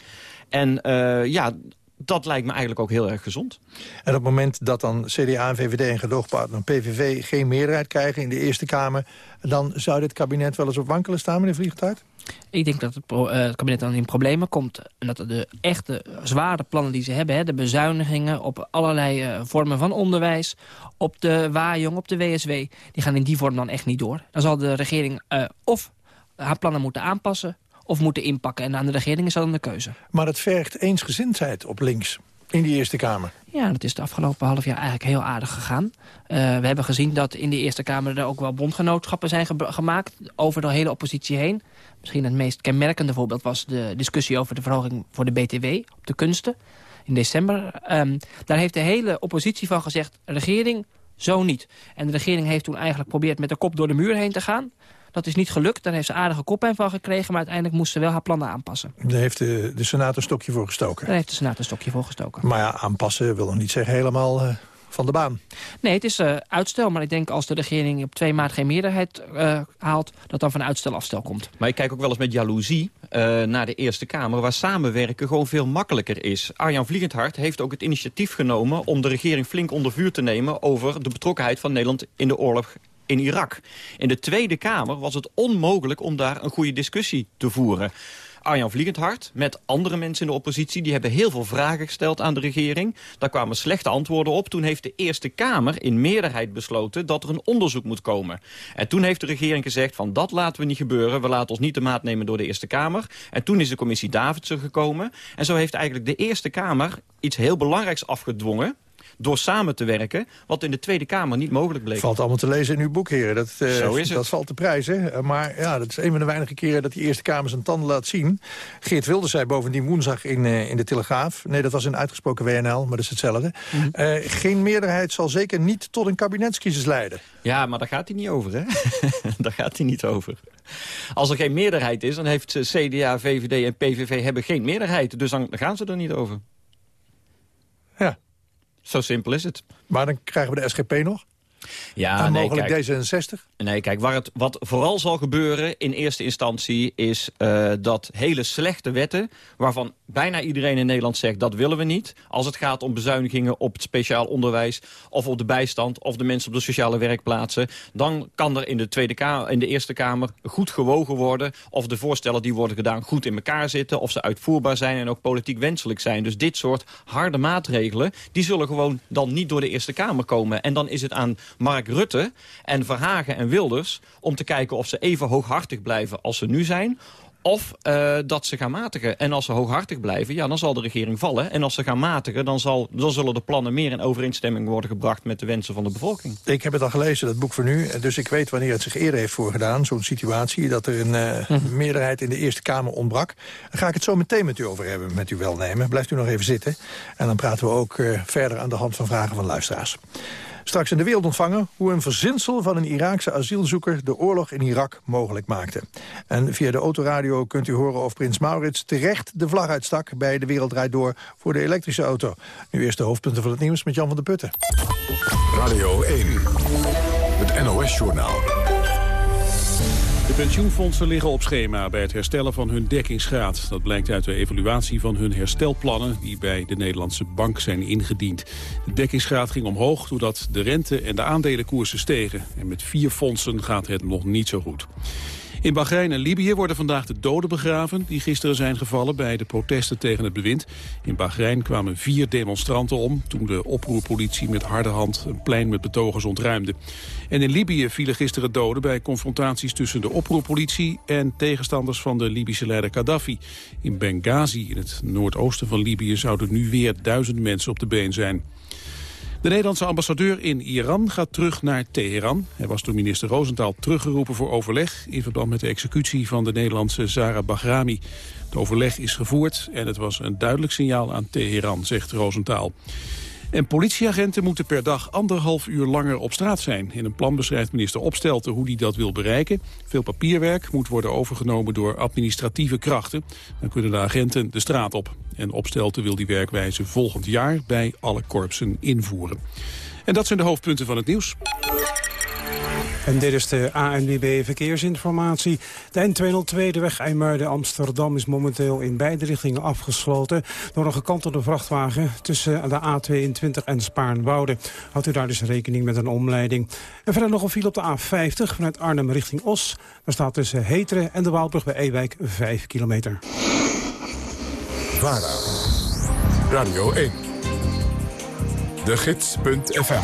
En uh, ja, dat lijkt me eigenlijk ook heel erg gezond. En op het moment dat dan CDA en VVD en gedoogpartner PVV geen meerderheid krijgen in de Eerste Kamer... dan zou dit kabinet wel eens op wankelen staan, meneer Vliegtuig? Ik denk dat het, uh, het, kabinet dan in problemen komt. En dat de echte zware plannen die ze hebben... Hè, de bezuinigingen op allerlei uh, vormen van onderwijs... op de waaijong, op de WSW... die gaan in die vorm dan echt niet door. Dan zal de regering uh, of haar plannen moeten aanpassen of moeten inpakken. En aan de regering is dat dan de keuze. Maar het vergt eensgezindheid op links in die Eerste Kamer. Ja, dat is de afgelopen half jaar eigenlijk heel aardig gegaan. Uh, we hebben gezien dat in de Eerste Kamer er ook wel bondgenootschappen zijn gemaakt... over de hele oppositie heen. Misschien het meest kenmerkende voorbeeld was de discussie over de verhoging voor de BTW op de kunsten in december. Um, daar heeft de hele oppositie van gezegd, regering, zo niet. En de regering heeft toen eigenlijk geprobeerd met de kop door de muur heen te gaan. Dat is niet gelukt. Daar heeft ze aardige koppijn van gekregen. Maar uiteindelijk moest ze wel haar plannen aanpassen. Daar heeft de, de Senaat een stokje voor gestoken. Daar heeft de Senaat een stokje voor gestoken. Maar ja, aanpassen wil nog niet zeggen helemaal... Uh van de baan. Nee, het is uh, uitstel. Maar ik denk als de regering op 2 maart geen meerderheid uh, haalt... dat dan van uitstel afstel komt. Maar ik kijk ook wel eens met jaloezie uh, naar de Eerste Kamer... waar samenwerken gewoon veel makkelijker is. Arjan Vliegendhart heeft ook het initiatief genomen... om de regering flink onder vuur te nemen... over de betrokkenheid van Nederland in de oorlog in Irak. In de Tweede Kamer was het onmogelijk om daar een goede discussie te voeren. Arjan Vliegendhart met andere mensen in de oppositie... die hebben heel veel vragen gesteld aan de regering. Daar kwamen slechte antwoorden op. Toen heeft de Eerste Kamer in meerderheid besloten... dat er een onderzoek moet komen. En toen heeft de regering gezegd van dat laten we niet gebeuren. We laten ons niet de maat nemen door de Eerste Kamer. En toen is de commissie Davidsen gekomen. En zo heeft eigenlijk de Eerste Kamer iets heel belangrijks afgedwongen door samen te werken... wat in de Tweede Kamer niet mogelijk bleek. Valt allemaal te lezen in uw boek, heren. Dat, uh, Zo is het. dat valt te prijzen. Uh, maar ja, dat is een van de weinige keren dat die Eerste Kamer zijn tanden laat zien. Geert Wilders zei bovendien woensdag in, uh, in de Telegraaf... nee, dat was een uitgesproken WNL, maar dat is hetzelfde... Mm -hmm. geen meerderheid zal zeker niet tot een kabinetskiezers leiden. Ja, maar daar gaat hij niet over, hè? [laughs] daar gaat hij niet over. Als er geen meerderheid is, dan heeft CDA, VVD en PVV hebben geen meerderheid. Dus dan gaan ze er niet over. Zo simpel is het. Maar dan krijgen we de SGP nog? Ja, en mogelijk D66? Nee, kijk, waar het, wat vooral zal gebeuren in eerste instantie... is uh, dat hele slechte wetten, waarvan bijna iedereen in Nederland zegt... dat willen we niet. Als het gaat om bezuinigingen op het speciaal onderwijs... of op de bijstand, of de mensen op de sociale werkplaatsen... dan kan er in de, tweede kamer, in de Eerste Kamer goed gewogen worden... of de voorstellen die worden gedaan goed in elkaar zitten... of ze uitvoerbaar zijn en ook politiek wenselijk zijn. Dus dit soort harde maatregelen... die zullen gewoon dan niet door de Eerste Kamer komen. En dan is het aan Mark Rutte en Verhagen en Wilders... om te kijken of ze even hooghartig blijven als ze nu zijn... Of uh, dat ze gaan matigen. En als ze hooghartig blijven, ja, dan zal de regering vallen. En als ze gaan matigen, dan, zal, dan zullen de plannen meer in overeenstemming worden gebracht met de wensen van de bevolking. Ik heb het al gelezen, dat boek voor nu. Dus ik weet wanneer het zich eerder heeft voorgedaan, zo'n situatie. Dat er een uh, meerderheid in de Eerste Kamer ontbrak. Dan ga ik het zo meteen met u over hebben, met uw welnemen. Blijft u nog even zitten. En dan praten we ook uh, verder aan de hand van vragen van luisteraars. Straks in de wereld ontvangen hoe een verzinsel van een Iraakse asielzoeker de oorlog in Irak mogelijk maakte. En via de autoradio kunt u horen of prins Maurits terecht de vlag uitstak bij de Wereld Door voor de elektrische auto. Nu eerst de hoofdpunten van het nieuws met Jan van der Putten. Radio 1, het NOS-journaal. De pensioenfondsen liggen op schema bij het herstellen van hun dekkingsgraad. Dat blijkt uit de evaluatie van hun herstelplannen die bij de Nederlandse bank zijn ingediend. De dekkingsgraad ging omhoog doordat de rente en de aandelenkoersen stegen. En met vier fondsen gaat het nog niet zo goed. In Bahrein en Libië worden vandaag de doden begraven... die gisteren zijn gevallen bij de protesten tegen het bewind. In Bahrein kwamen vier demonstranten om... toen de oproerpolitie met harde hand een plein met betogers ontruimde. En in Libië vielen gisteren doden bij confrontaties... tussen de oproerpolitie en tegenstanders van de Libische leider Gaddafi. In Benghazi, in het noordoosten van Libië... zouden nu weer duizend mensen op de been zijn. De Nederlandse ambassadeur in Iran gaat terug naar Teheran. Hij was door minister Rosenthal teruggeroepen voor overleg... in verband met de executie van de Nederlandse Zara Bahrami. Het overleg is gevoerd en het was een duidelijk signaal aan Teheran, zegt Rosenthal. En politieagenten moeten per dag anderhalf uur langer op straat zijn. In een plan beschrijft minister Opstelten hoe hij dat wil bereiken. Veel papierwerk moet worden overgenomen door administratieve krachten. Dan kunnen de agenten de straat op. En Opstelten wil die werkwijze volgend jaar bij alle korpsen invoeren. En dat zijn de hoofdpunten van het nieuws. En dit is de ANWB Verkeersinformatie. De N202, de weg IJmuiden-Amsterdam, is momenteel in beide richtingen afgesloten... door een gekantelde vrachtwagen tussen de A22 en Spaarnwoude. Houdt u daar dus rekening met een omleiding. En verder nog een file op de A50 vanuit Arnhem richting Os. Daar staat tussen Heteren en de Waalbrug bij Ewijk 5 kilometer. VARA, Radio 1, de gids.fm,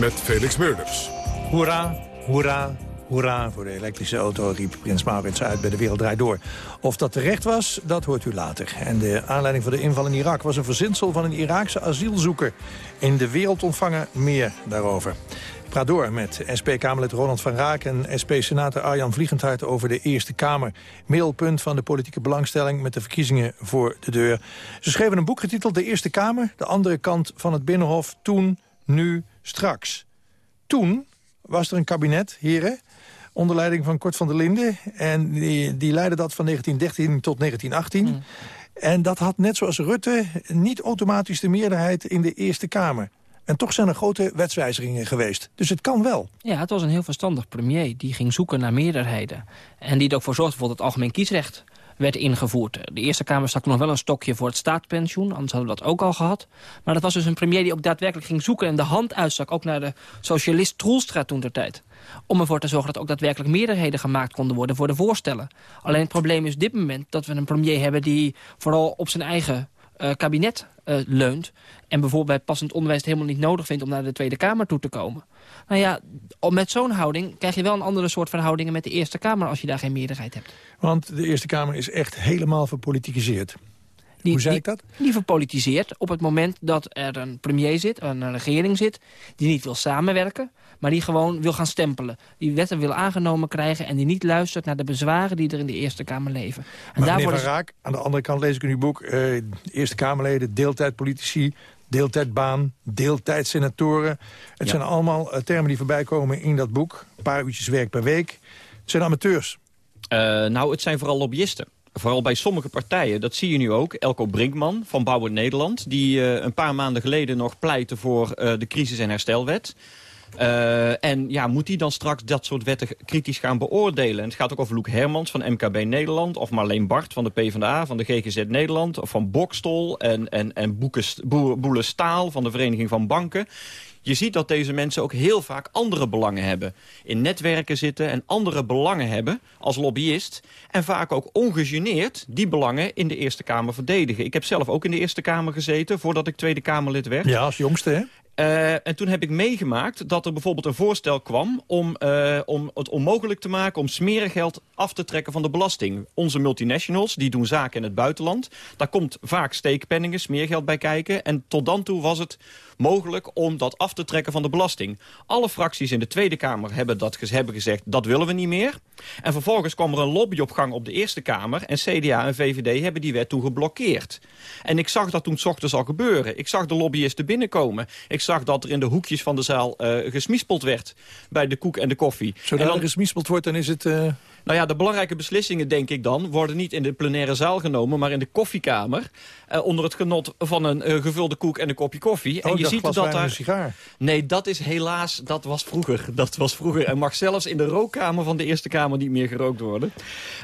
met Felix Meurders. Hoera, hoera, hoera voor de elektrische auto, riep Prins Maurits uit bij de Wereld Door. Of dat terecht was, dat hoort u later. En de aanleiding voor de inval in Irak was een verzinsel van een Iraakse asielzoeker. In de wereld ontvangen meer daarover. Ik praat door met SP-Kamerlid Ronald van Raak en SP-senator Arjan Vliegendhart over de Eerste Kamer. Middelpunt van de politieke belangstelling met de verkiezingen voor de deur. Ze schreven een boek getiteld De Eerste Kamer, de andere kant van het Binnenhof, toen, nu, straks. Toen was er een kabinet, heren, onder leiding van Kort van der Linden. En die, die leidde dat van 1913 tot 1918. Mm. En dat had net zoals Rutte niet automatisch de meerderheid in de Eerste Kamer. En toch zijn er grote wetswijzigingen geweest. Dus het kan wel. Ja, het was een heel verstandig premier. Die ging zoeken naar meerderheden. En die er ook voor zorgde voor het algemeen kiesrecht werd ingevoerd. De Eerste Kamer stak nog wel een stokje voor het staatspensioen. Anders hadden we dat ook al gehad. Maar dat was dus een premier die ook daadwerkelijk ging zoeken... en de hand uitstak, ook naar de socialist Troelstra toen der tijd. Om ervoor te zorgen dat ook daadwerkelijk meerderheden gemaakt konden worden voor de voorstellen. Alleen het probleem is dit moment dat we een premier hebben... die vooral op zijn eigen uh, kabinet uh, leunt... en bijvoorbeeld bij passend onderwijs het helemaal niet nodig vindt... om naar de Tweede Kamer toe te komen. Nou ja, met zo'n houding krijg je wel een andere soort verhoudingen... met de Eerste Kamer als je daar geen meerderheid hebt. Want de Eerste Kamer is echt helemaal verpolitikiseerd. Hoe zei ik dat? Die verpolitiseerd op het moment dat er een premier zit, een regering zit... die niet wil samenwerken, maar die gewoon wil gaan stempelen. Die wetten wil aangenomen krijgen en die niet luistert naar de bezwaren... die er in de Eerste Kamer leven. En maar daarvoor Raak, aan de andere kant lees ik in uw boek... Uh, Eerste Kamerleden, deeltijdpolitici, deeltijdbaan, deeltijdsenatoren. Het zijn allemaal uh, termen die voorbij komen in dat boek. Een paar uurtjes werk per week. Het zijn amateurs. Uh, nou, het zijn vooral lobbyisten. Vooral bij sommige partijen, dat zie je nu ook. Elko Brinkman van Bouwen Nederland... die uh, een paar maanden geleden nog pleitte voor uh, de crisis- en herstelwet. En ja, moet die dan straks dat soort wetten kritisch gaan beoordelen? En het gaat ook over Loek Hermans van MKB Nederland... of Marleen Bart van de PvdA, van de GGZ Nederland... of van Bokstol en, en, en Boele Staal van de Vereniging van Banken. Je ziet dat deze mensen ook heel vaak andere belangen hebben. In netwerken zitten en andere belangen hebben als lobbyist. En vaak ook ongegeneerd die belangen in de Eerste Kamer verdedigen. Ik heb zelf ook in de Eerste Kamer gezeten voordat ik Tweede Kamerlid werd. Ja, als jongste hè? Uh, en toen heb ik meegemaakt dat er bijvoorbeeld een voorstel kwam... Om, uh, om het onmogelijk te maken om smerengeld af te trekken van de belasting. Onze multinationals, die doen zaken in het buitenland. Daar komt vaak steekpenningen, smeergeld bij kijken. En tot dan toe was het mogelijk om dat af te trekken van de belasting. Alle fracties in de Tweede Kamer hebben, dat, hebben gezegd, dat willen we niet meer. En vervolgens kwam er een lobby op gang op de Eerste Kamer... en CDA en VVD hebben die wet toen geblokkeerd. En ik zag dat toen s ochtends al gebeuren. Ik zag de lobbyisten binnenkomen. Ik zag dat er in de hoekjes van de zaal uh, gesmispeld werd... bij de koek en de koffie. Zodra dan, er gesmispeld wordt, dan is het... Uh... Nou ja, de belangrijke beslissingen, denk ik dan... worden niet in de plenaire zaal genomen, maar in de koffiekamer. Uh, onder het genot van een uh, gevulde koek en een kopje koffie. Oh, en je ziet dat daar... een sigaar. Nee, dat is helaas... Dat was vroeger. [laughs] Dat was vroeger. En mag zelfs in de rookkamer van de Eerste Kamer niet meer gerookt worden.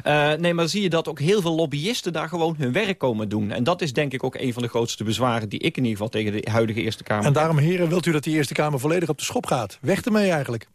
Uh, nee, maar zie je dat ook heel veel lobbyisten daar gewoon hun werk komen doen. En dat is denk ik ook een van de grootste bezwaren... die ik in ieder geval tegen de huidige Eerste Kamer En daarom, heren, wilt u dat die Eerste Kamer volledig op de schop gaat? Weg ermee eigenlijk.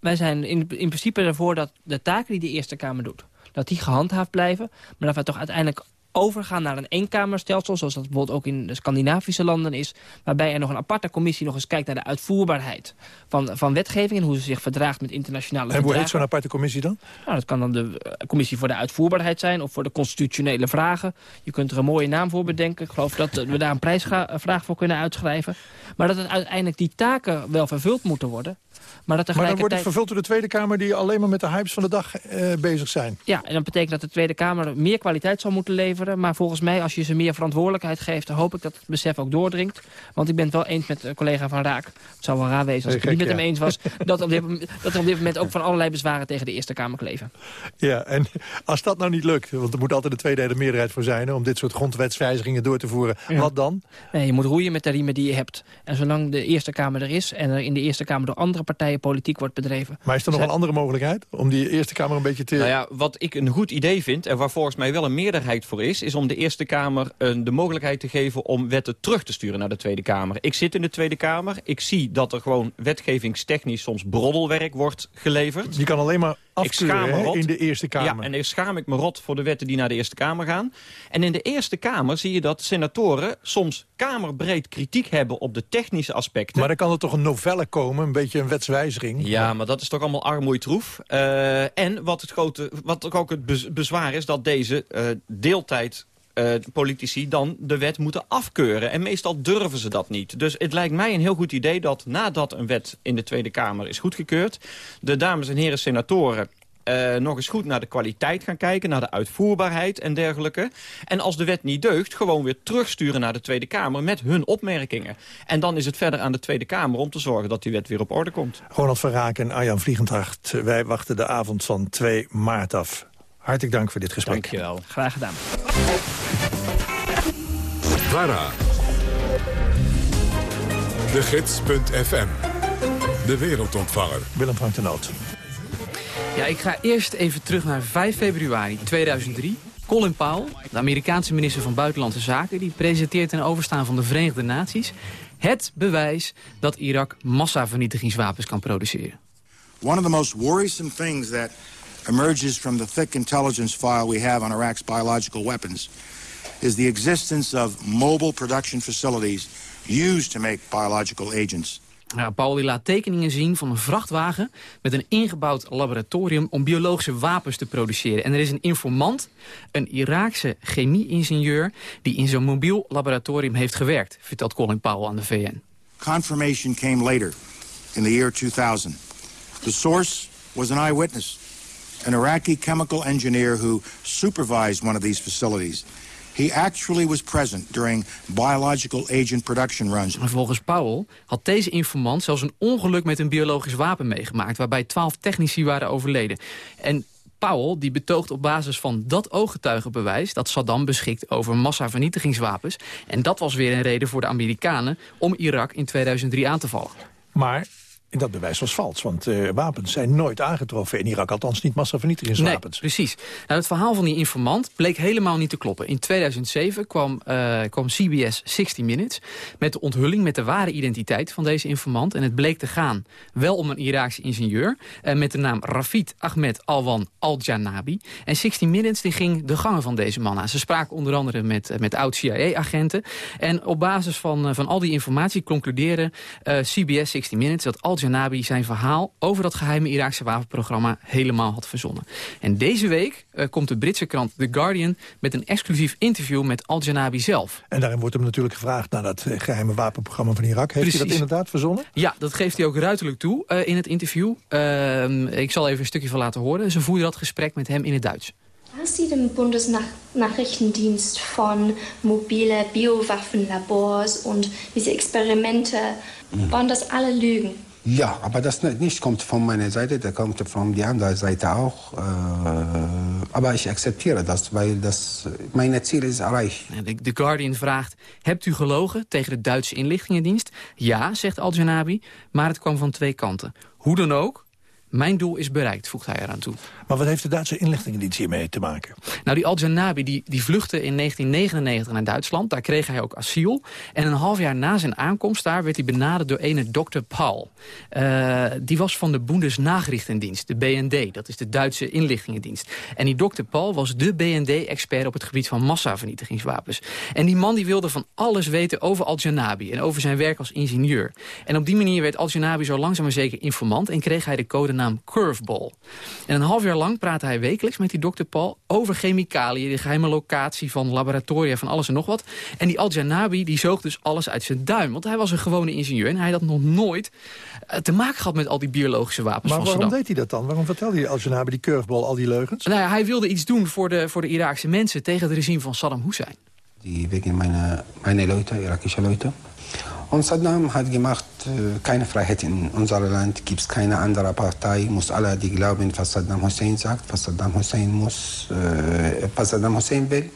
Wij zijn in, in principe ervoor dat de taken die de Eerste Kamer doet... dat die gehandhaafd blijven, maar dat we toch uiteindelijk overgaan naar een eenkamerstelsel... zoals dat bijvoorbeeld ook in de Scandinavische landen is... waarbij er nog een aparte commissie nog eens kijkt naar de uitvoerbaarheid van, van wetgeving... en hoe ze zich verdraagt met internationale En hoe heet zo'n aparte commissie dan? Nou, dat kan dan de eh, commissie voor de uitvoerbaarheid zijn... of voor de constitutionele vragen. Je kunt er een mooie naam voor bedenken. Ik geloof dat we daar een prijsvraag voor kunnen uitschrijven. Maar dat het uiteindelijk die taken wel vervuld moeten worden... Maar, dat maar dan wordt het vervuld door de Tweede Kamer... die alleen maar met de hypes van de dag uh, bezig zijn. Ja, en dat betekent dat de Tweede Kamer meer kwaliteit zal moeten leveren. Maar volgens mij, als je ze meer verantwoordelijkheid geeft... dan hoop ik dat het besef ook doordringt. Want ik ben het wel eens met collega Van Raak. Het zou wel raar wezen als ik het niet met hem eens was... [laughs] dat, op dit, dat er op dit moment ook van allerlei bezwaren tegen de Eerste Kamer kleven. Ja, en als dat nou niet lukt... want er moet altijd een tweederde meerderheid voor zijn... om dit soort grondwetswijzigingen door te voeren. Ja. Wat dan? Nee, je moet roeien met de riemen die je hebt. En zolang de Eerste Kamer er is... en er in de Eerste Kamer door andere partijen politiek wordt bedreven. Maar is er nog een andere mogelijkheid om die Eerste Kamer een beetje te... Nou ja, wat ik een goed idee vind, en waar volgens mij wel een meerderheid voor is... is om de Eerste Kamer uh, de mogelijkheid te geven om wetten terug te sturen naar de Tweede Kamer. Ik zit in de Tweede Kamer. Ik zie dat er gewoon wetgevingstechnisch soms broddelwerk wordt geleverd. Je kan alleen maar afkeuren in de Eerste Kamer. Ja, en dan schaam ik me rot voor de wetten die naar de Eerste Kamer gaan. En in de Eerste Kamer zie je dat senatoren soms kamerbreed kritiek hebben op de technische aspecten. Maar dan kan er toch een novelle komen, een beetje een wetswijziging? Ja, maar dat is toch allemaal armoeitroef. Uh, en wat, het grote, wat ook het bezwaar is, dat deze uh, deeltijd uh, politici dan de wet moeten afkeuren. En meestal durven ze dat niet. Dus het lijkt mij een heel goed idee dat nadat een wet in de Tweede Kamer is goedgekeurd... de dames en heren senatoren uh, nog eens goed naar de kwaliteit gaan kijken... naar de uitvoerbaarheid en dergelijke. En als de wet niet deugt, gewoon weer terugsturen naar de Tweede Kamer... met hun opmerkingen. En dan is het verder aan de Tweede Kamer om te zorgen dat die wet weer op orde komt. Ronald Verraak en Arjan Vliegendracht. Wij wachten de avond van 2 maart af. Hartelijk dank voor dit gesprek. Dank je wel. Graag gedaan. VARA. De Gids.fm. De wereldontvanger. Willem Frank de Noot. Ja, ik ga eerst even terug naar 5 februari 2003. Colin Powell, de Amerikaanse minister van Buitenlandse Zaken... die presenteert een overstaan van de Verenigde Naties... het bewijs dat Irak massavernietigingswapens kan produceren. One of the most worrisome things that emerges from the thick intelligence file we have on Iraq's biological weapons is the existence of mobile production facilities used to make biological agents. Paul laat tekeningen zien van een vrachtwagen met een ingebouwd laboratorium om biologische wapens te produceren. En er is een informant, een Iraakse chemie-ingenieur, die in zo'n mobiel laboratorium heeft gewerkt, vertelt Colin Powell aan de VN. Confirmation came later, in the year 2000. The source was an eyewitness, an Iraqi chemical engineer who supervised one of these facilities. He actually was present during biological agent production runs. volgens Powell had deze informant zelfs een ongeluk met een biologisch wapen meegemaakt... waarbij twaalf technici waren overleden. En Powell die betoogt op basis van dat ooggetuigenbewijs... dat Saddam beschikt over massavernietigingswapens. En dat was weer een reden voor de Amerikanen om Irak in 2003 aan te vallen. Maar En dat bewijs was vals, want uh, wapens zijn nooit aangetroffen in Irak. Althans niet massavernietigingswapens. Nee, precies. Nou, het verhaal van die informant bleek helemaal niet te kloppen. In 2007 kwam, uh, kwam CBS 60 Minutes met de onthulling... met de ware identiteit van deze informant. En het bleek te gaan wel om een Iraakse ingenieur... Uh, met de naam Rafid Ahmed Alwan Al-Janabi. En 60 Minutes die ging de gangen van deze man aan. Ze spraken onder andere met, met oud-CIA-agenten. En op basis van, van al die informatie concludeerde CBS 60 Minutes... dat Al Al-Janabi zijn verhaal over dat geheime Iraakse wapenprogramma helemaal had verzonnen. En deze week uh, komt de Britse krant The Guardian met een exclusief interview met Al-Janabi zelf. En daarin wordt hem natuurlijk gevraagd naar dat uh, geheime wapenprogramma van Irak. Heeft Precies. hij dat inderdaad verzonnen? Ja, dat geeft hij ook ruiterlijk toe uh, in het interview. Ehm, ik zal even een stukje van laten horen. Ze voeren dat gesprek met hem in het Duits. Was Sie dem Bundesnachrichtendienst von mobile Biowaffenlabors und diese Experimente, waren das alle Lügen? Ja, aber das nicht kommt von meiner Seite, das kommt von der anderen Seite auch. Äh, aber ich akzeptiere das, weil das, mijn Ziel is erreicht. The Guardian vraagt, hebt u gelogen tegen de Duitse inlichtingendienst? Ja, zegt Al-Janabi, maar het kwam van twee kanten. Hoe dan ook, mijn doel is bereikt, voegt hij eraan toe. Maar wat heeft de Duitse inlichtingendienst hiermee te maken? Nou, die Al-Janabi die, die vluchtte in 1999 naar Duitsland. Daar kreeg hij ook asiel. En een half jaar na zijn aankomst daar werd hij benaderd door ene Dr. Paul. Uh, die was van de Bundesnachrichtendienst, de BND. Dat is de Duitse inlichtingendienst. En die Dr. Paul was de BND-expert op het gebied van massavernietigingswapens. En die man die wilde van alles weten over Al-Janabi en over zijn werk als ingenieur. En op die manier werd Al-Janabi zo langzaam maar zeker informant... en kreeg hij de codenaam Curveball. En een half jaar lang praatte hij wekelijks met die dokter Paul... over chemicaliën, de geheime locatie van laboratoria, van alles en nog wat. En die Al-Janabi die zoog dus alles uit zijn duim. Want hij was een gewone ingenieur en hij had nog nooit eh, te maken gehad... met al die biologische wapens maar van waarom deed hij dat dan? Waarom vertelde hij Al-Janabi die curveball al die leugens? Nou ja, hij wilde iets doen voor de, voor de Iraakse mensen... tegen het regime van Saddam Hussein. Die wegen mijn, mijn Leute, Irakische Leute. Und Saddam hat gemacht, keine Freiheit in unserem Land, gibt es keine andere Partei, muss alle die glauben, was Saddam Hussein sagt, was Saddam Hussein muss, äh, was Saddam Hussein will.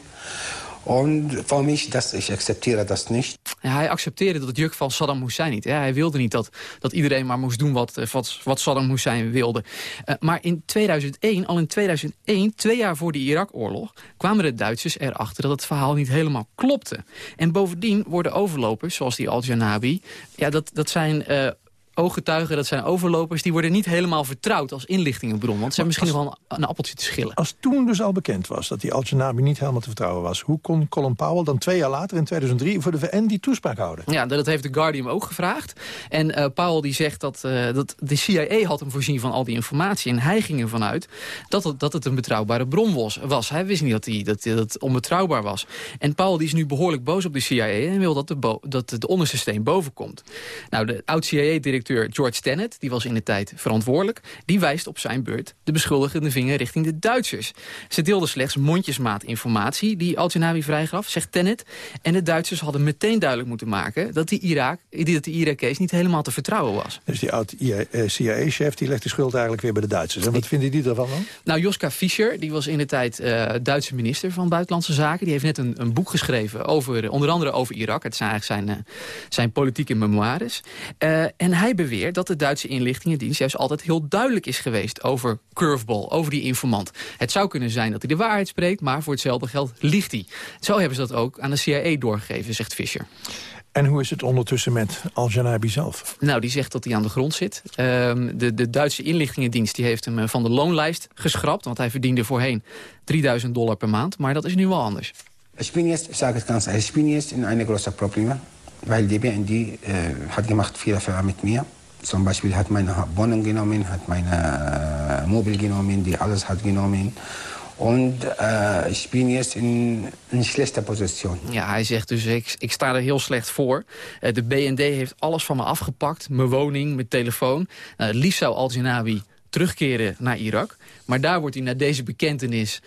En voor dat, ik accepteer dat niet. Hij accepteerde dat het juk van Saddam Hussein niet. Hij wilde niet dat, dat iedereen maar moest doen wat, eh, wat, Saddam Hussein wilde. Uh, maar in 2001, al in 2001, twee jaar voor de Irak-oorlog... kwamen de Duitsers erachter dat het verhaal niet helemaal klopte. En bovendien worden overlopers, zoals die Al-Janabi... Ja, dat, dat zijn uh, ooggetuigen, dat zijn overlopers... die worden niet helemaal vertrouwd als inlichtingenbron. Want ze zijn misschien nog wel een, een, appeltje te schillen. Als toen dus al bekend was dat die Al-Janabi niet helemaal te vertrouwen was... hoe kon Colin Powell dan twee jaar later, in 2003, voor de VN die toespraak houden? Ja, dat heeft The Guardian ook gevraagd. En uh, Powell die zegt dat, uh, dat de CIA had hem voorzien van al die informatie. En hij ging ervan uit dat het, dat het een betrouwbare bron was. was. Hij wist niet dat, hij, dat, dat onbetrouwbaar was. En Powell die is nu behoorlijk boos op de CIA... en wil dat de, dat de onderste steen boven komt. Nou, de oud-CIA-directeur George Tenet, die was in de tijd verantwoordelijk... die wijst op zijn beurt de beschuldigende vinger richting de Duitsers. Ze deelden slechts mondjesmaat informatie die Al-Janabi vrijgaf, zegt Tenet. En de Duitsers hadden meteen duidelijk moeten maken... dat die, Irak, dat de Irakees niet helemaal te vertrouwen was. Dus die oud-CIA-chef eh, die legt de schuld eigenlijk weer bij de Duitsers. En wat vinden die ervan dan? Nou, Joska Fischer, die was in de tijd uh, Duitse minister van Buitenlandse Zaken... die heeft net een, een boek geschreven, over, onder andere over Irak. Het zijn eigenlijk zijn, uh, zijn politieke memoires. Uh, en hij beweert dat de Duitse inlichtingendienst juist altijd heel duidelijk is geweest over curveball, over die informant. Het zou kunnen zijn dat hij de waarheid spreekt, maar voor hetzelfde geld liegt hij. Zo hebben ze dat ook aan de CIA doorgegeven, zegt Fischer. En hoe is het ondertussen met Al-Janabi zelf? Nou, die zegt dat hij aan de grond zit. Um, de, de Duitse inlichtingendienst die heeft hem eh, van de loonlijst geschrapt... want hij verdiende voorheen 3000 dollar per maand. Maar dat is nu wel anders. Ik ben jetzt, ik zeg het ganz ehrlich, ik ben jetzt in een grote probleem. Weil BND äh, hat gemacht viele Fehler mit mir. Zum Beispiel hat meine Wohnung genommen, hat meine äh, Mobil genommen, die alles hat genommen. Und uh, ik ben jetzt in een slechte positie. Ja, hij zegt dus, ik, ik sta er heel slecht voor. Uh, de BND heeft alles van me afgepakt. Mijn woning, mijn telefoon. Uh, liefst zou Al-Janabi terugkeren naar Irak. Maar daar wordt hij na deze bekentenis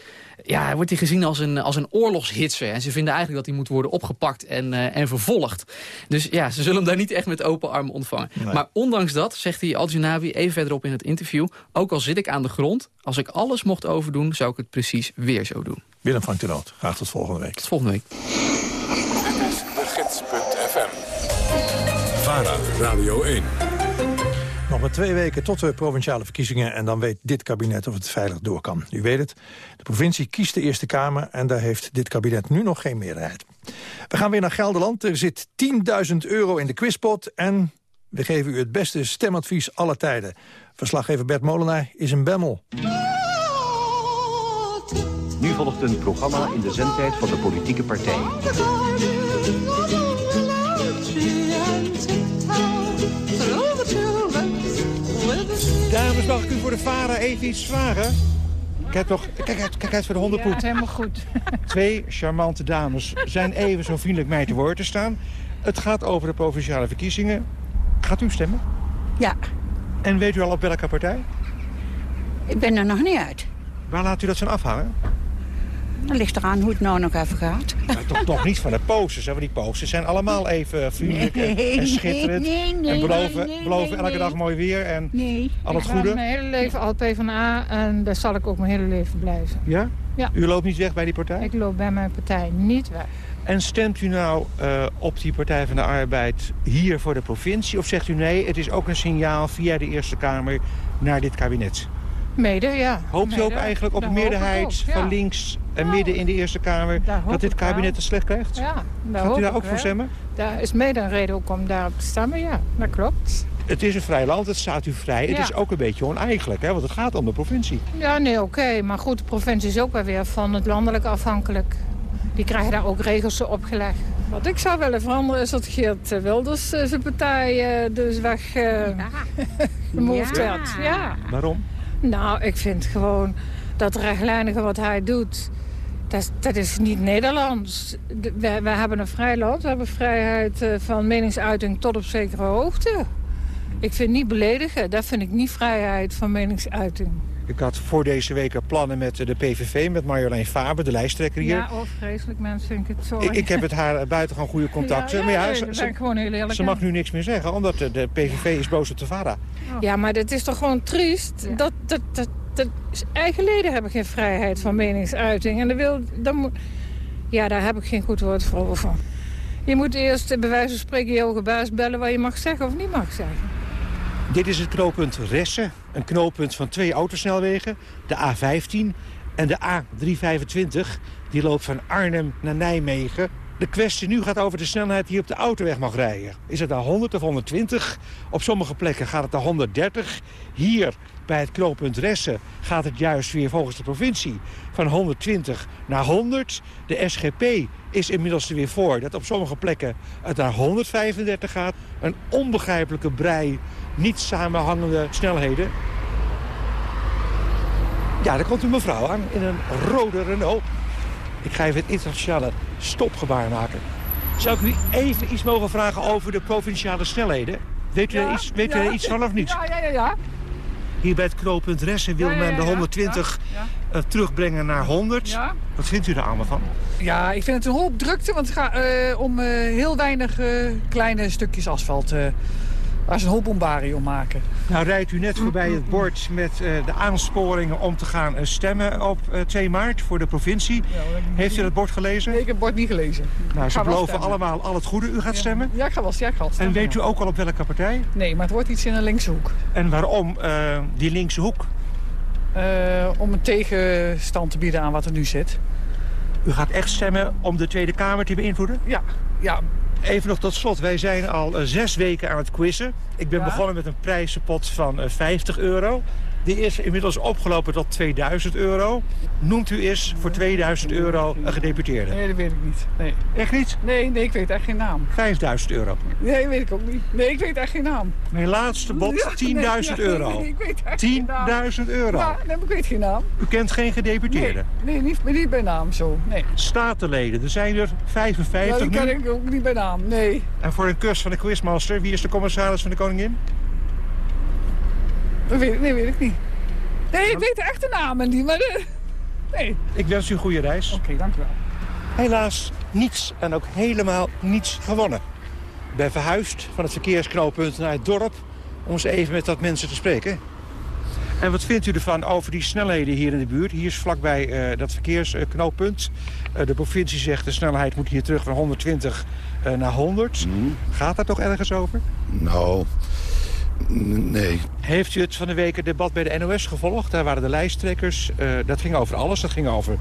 ja, wordt hij gezien als een, als een oorlogshitser. En ze vinden eigenlijk dat hij moet worden opgepakt en, uh, en vervolgd. Dus ja, ze zullen hem daar niet echt met open armen ontvangen. Maar ondanks dat, zegt hij Al-Janabi even verderop in het interview... ook al zit ik aan de grond, als ik alles mocht overdoen... zou ik het precies weer zo doen. Willem van Tenoot, graag tot volgende week. Tot volgende week. Dit is de gids.fm. VARA, Radio 1. Nog maar twee weken tot de provinciale verkiezingen... en dan weet dit kabinet of het veilig door kan. U weet het, de provincie kiest de Eerste Kamer... en daar heeft dit kabinet nu nog geen meerderheid. We gaan weer naar Gelderland. Er zit 10.000 euro in de quizpot... en we geven u het beste stemadvies aller tijden. Verslaggever Bert Molenaar is een bemmel. Nu volgt een programma in de zendtijd van de politieke partijen. Dames, mag ik u voor de varen even iets vragen? Kijk, toch, kijk, uit, kijk uit voor de hondenpoet. Ja, helemaal goed. [laughs] Twee charmante dames zijn even zo vriendelijk mij te woord te staan. Het gaat over de provinciale verkiezingen. Gaat u stemmen? Ja. En weet u al op welke partij? Ik ben er nog niet uit. Waar laat u dat zo afhangen? Dat ligt eraan hoe het nou nog even gaat. Nou, toch, toch niet van de posters, hè? Want die posters zijn allemaal even vriendelijk en- Nee, en schitterend. nee, nee, en beloven, nee, nee, beloven nee, elke dag mooi weer en Nee. al het ik goede. ben mijn hele leven al PvdA en daar zal ik ook mijn hele leven blijven. Ja? Ja. U loopt niet weg bij die partij? Ik loop bij mijn partij niet weg. En stemt u nou eh, op die Partij van de Arbeid hier voor de provincie? Of zegt u nee, het is ook een signaal via de Eerste Kamer naar dit kabinet? Mede, ja. Hoopt u ook eigenlijk op meerderheid ook, ja. van links en midden in de Eerste Kamer... dat dit kabinet het slecht krijgt? Ja, daar Gaat hoop u daar ook voor stemmen? Daar is mede een reden ook om daarop te stemmen, ja. Dat klopt. Het is een vrij land, het staat u vrij. Het Ja. is ook een beetje oneigenlijk, hè, want het gaat om de provincie. Ja, nee, oké. Maar goed, de provincie is ook wel weer van het landelijk afhankelijk. Die krijgen daar ook regels opgelegd. Wat ik zou willen veranderen is dat Geert Wilders eh, zijn partij eh, dus weg eh [laughs] gemoved Ja. werd. Ja. Waarom? Nou, ik vind gewoon dat rechtlijnige wat hij doet... Dat, is- dat is niet Nederlands. Wij hebben een vrij land. We hebben vrijheid eh, van meningsuiting tot op zekere hoogte. Ik vind niet beledigen. Dat vind ik niet vrijheid van meningsuiting. Ik had voor deze week plannen met de PVV, met Marjolein Faber, de lijsttrekker hier. Ja, oh, vreselijk mensen vind ik het zo. Ik, ik heb met haar buitengewoon goede [laughs] contacten. Ja, maar ja, nee, ze, ik gewoon heel eerlijk ze mag nu niks meer zeggen, omdat de, de PVV is boos op de VARA. Ja, maar het is toch gewoon triest. Dat, dat, dat, dat, eigen leden hebben geen vrijheid van meningsuiting. En dat wil, dan moet, ja, daar heb ik geen goed woord voor over. Je moet eerst bij wijze van spreken je hoge baas bellen... wat je mag zeggen of niet mag zeggen. Dit is het knooppunt Ressen. Een knooppunt van twee autosnelwegen. De A15 en de A325. Die loopt van Arnhem naar Nijmegen. De kwestie nu gaat over de snelheid die je op de autoweg mag rijden. Is het naar 100 of 120? Op sommige plekken gaat het naar 130. Hier bij het knooppunt Ressen gaat het juist weer volgens de provincie van 120 naar 100. De SGP is inmiddels er weer voor dat op sommige plekken het naar 135 gaat. Een onbegrijpelijke brei, niet samenhangende snelheden. Ja, daar komt een mevrouw aan in een rode Renault. Ik ga even het internationale stopgebaar maken. Zou ik u even iets mogen vragen over de provinciale snelheden? Weet u, er, iets, weet u er iets van of niet? Ja, ja, ja, ja. Hier bij het knooppunt Ressen wil men de ja, 120 eh, terugbrengen naar 100. Ja. Wat vindt u daar allemaal van? Ja, ik vind het een hoop drukte, want het gaat eh, om eh, heel weinig kleine stukjes asfalt. waar ze een hoop ombarie om maken. Nou rijdt u net voorbij het bord met eh, de aansporingen om te gaan eh, stemmen op eh, 2 maart voor de provincie. Heeft u dat bord gelezen? Nee, ik heb het bord niet gelezen. Nou, ze beloven stemmen. allemaal al het goede. U gaat stemmen? Ja, ik ga wel, ja, ik ga wel En stemmen. weet u ook al op welke partij? Nee, maar het wordt iets in een linkse hoek. En waarom die linkse hoek? Om een tegenstand te bieden aan wat er nu zit. U gaat echt stemmen om de Tweede Kamer te beïnvloeden? Ja, ja. Even nog tot slot. Wij zijn al eh, zes weken aan het quizzen. Ik ben Ja. begonnen met een prijzenpot van eh, 50 euro. Die is inmiddels opgelopen tot 2000 euro. Noemt u eens voor 2000 euro een gedeputeerde? Nee, dat weet ik niet. Nee. Echt niet? Nee, nee, ik weet echt geen naam. 5000 euro. Nee, weet ik ook niet. Nee, ik weet echt geen naam. Mijn laatste bod, Ja, 10.000 nee, ja, euro. nee, nee, ik weet echt geen naam. 10.000 euro. Ja, nee, ik weet geen naam. U kent geen gedeputeerde? Nee, nee niet, niet bij naam zo. Nee. Statenleden, er zijn er 55 Ja, die ken ik ook niet bij naam. Nee. En voor een kus van de quizmaster, wie is de commissaris van de koningin? Dat weet, nee, weet ik niet. Nee, ik weet de echte namen niet, maar... eh, nee. Ik wens u een goede reis. Oké, dank u wel. Helaas niets en ook helemaal niets gewonnen. Ik ben verhuisd van het verkeersknooppunt naar het dorp... om eens even met dat mensen te spreken. En wat vindt u ervan over die snelheden hier in de buurt? Hier is vlakbij eh, dat verkeersknooppunt. Eh, de provincie zegt de snelheid moet hier terug van 120 eh, naar 100. Gaat daar toch ergens over? Nou, Nee. Heeft u het van de week het debat bij de NOS gevolgd? Daar waren de lijsttrekkers. Uh, dat ging over alles. Dat ging over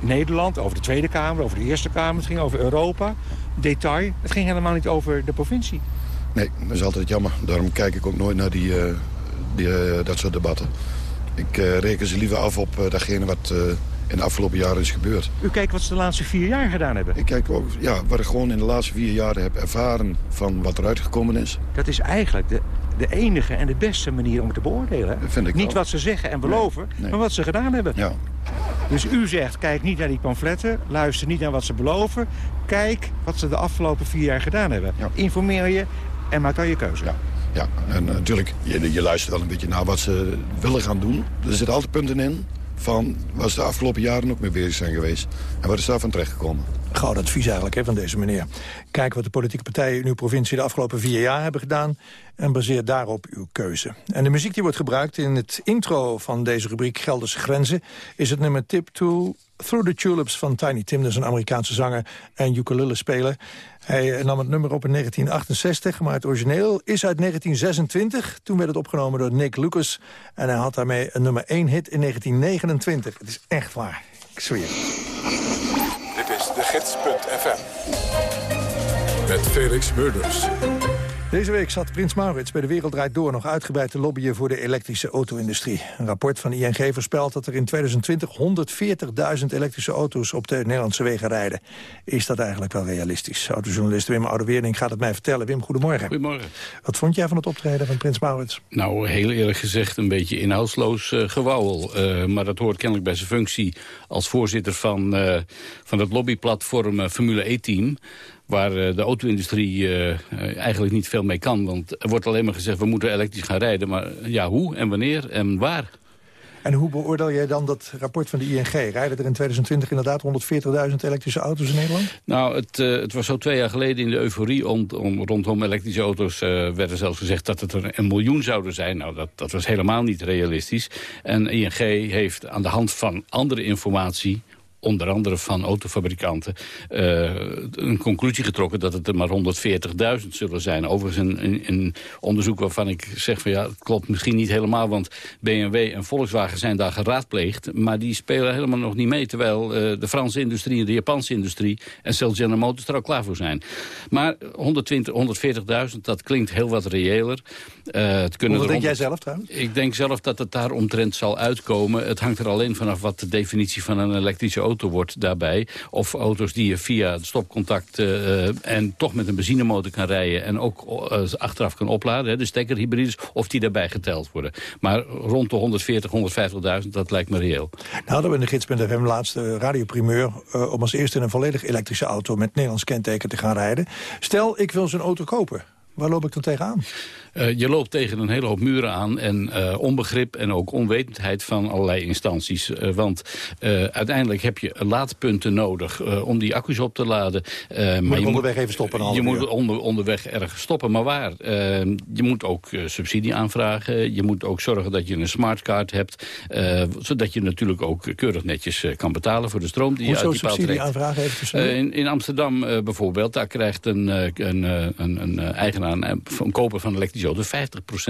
Nederland, over de Tweede Kamer, over de Eerste Kamer. Het ging over Europa. Detail. Het ging helemaal niet over de provincie. Nee, dat is altijd jammer. Daarom kijk ik ook nooit naar die, uh, die, uh, dat soort debatten. Ik reken ze liever af op datgene wat in de afgelopen jaren is gebeurd. U kijkt wat ze de laatste vier jaar gedaan hebben? Ik kijk ook ja, wat ik gewoon in de laatste vier jaren heb ervaren van wat eruit gekomen is. Dat is eigenlijk de, de enige en de beste manier om het te beoordelen. Vind ik niet wel. wat ze zeggen en beloven, Nee, nee. maar wat ze gedaan hebben. Ja. Dus u zegt, kijk niet naar die pamfletten, luister niet naar wat ze beloven. Kijk wat ze de afgelopen vier jaar gedaan hebben. Informeer je en maak dan je keuze. Ja. Ja, en eh, natuurlijk, je, je luistert wel een beetje naar wat ze willen gaan doen. Er zitten altijd punten in van waar ze de afgelopen jaren ook mee bezig zijn geweest. En wat is daarvan terechtgekomen? Goud advies eigenlijk hè, van deze meneer. Kijk wat de politieke partijen in uw provincie de afgelopen vier jaar hebben gedaan... en baseer daarop uw keuze. En de muziek die wordt gebruikt in het intro van deze rubriek Gelderse Grenzen... is het nummer Tip to Through the Tulips van Tiny Tim. Dat is een Amerikaanse zanger en ukulele-speler. Hij nam het nummer op in 1968, maar het origineel is uit 1926. Toen werd het opgenomen door Nick Lucas. En hij had daarmee een nummer 1 hit in 1929. Het is echt waar. Ik zweer. Met Felix Murders. Deze week zat Prins Maurits bij de Wereld Draait Door nog uitgebreid te lobbyen voor de elektrische auto-industrie. Een rapport van ING voorspelt dat er in 2020 140.000 elektrische auto's op de Nederlandse wegen rijden. Is dat eigenlijk wel realistisch? Autojournalist Wim Oudeweerding gaat het mij vertellen. Wim, goedemorgen. Goedemorgen. Wat vond jij van het optreden van Prins Maurits? Nou, heel eerlijk gezegd een beetje inhoudsloos uh, gewauwel. Uh, maar dat hoort kennelijk bij zijn functie als voorzitter van, uh, van het lobbyplatform Formule E-team waar de auto-industrie uh, eigenlijk niet veel mee kan. Want er wordt alleen maar gezegd, we moeten elektrisch gaan rijden. Maar ja, hoe en wanneer en waar? En hoe beoordeel jij dan dat rapport van de ING? Rijden er in 2020 inderdaad 140.000 elektrische auto's in Nederland? Nou, het, uh, het was zo twee jaar geleden in de euforie om, om, rondom elektrische auto's... Uh, werd er zelfs gezegd dat het er een miljoen zouden zijn. Nou, dat, dat was helemaal niet realistisch. En ING heeft aan de hand van andere informatie onder andere van autofabrikanten... Uh, een conclusie getrokken dat het er maar 140.000 zullen zijn. Overigens een, een, een, onderzoek waarvan ik zeg van ja, het klopt misschien niet helemaal... want BMW en Volkswagen zijn daar geraadpleegd... maar die spelen helemaal nog niet mee... terwijl uh, de Franse industrie en de Japanse industrie... en zelfs General Motors er al klaar voor zijn. Maar 120, 140.000, dat klinkt heel wat reëler. Uh, het kunnen Wat denk 100... jij zelf trouwens? Ik denk zelf dat het daar omtrent zal uitkomen. Het hangt er alleen vanaf wat de definitie van een elektrische auto wordt daarbij. Of auto's die je via het stopcontact uh, en toch met een benzinemotor kan rijden... en ook uh, achteraf kan opladen, hè, de stekkerhybrides, of die daarbij geteld worden. Maar rond de 140, 150.000, dat lijkt me reëel. Nou hadden we in de gids.fm laatste radioprimeur... Om als eerste in een volledig elektrische auto met Nederlands kenteken te gaan rijden. Stel, ik wil zo'n auto kopen. Waar loop ik dan tegenaan? Uh, je loopt tegen een hele hoop muren aan en uh, onbegrip en ook onwetendheid van allerlei instanties. Uh, want uiteindelijk heb je laadpunten nodig om die accu's op te laden. moet maar je onderweg moet, even stoppen? Je moet onder, onderweg ergens stoppen, maar waar? je moet ook subsidie aanvragen. Je moet ook zorgen dat je een smartcard hebt. zodat je natuurlijk ook keurig netjes kan betalen voor de stroom die Hoezo je uit die paal subsidie trekt. aanvragen even in, in Amsterdam bijvoorbeeld, daar krijgt een, een, een, een eigenaar van koper van elektrische auto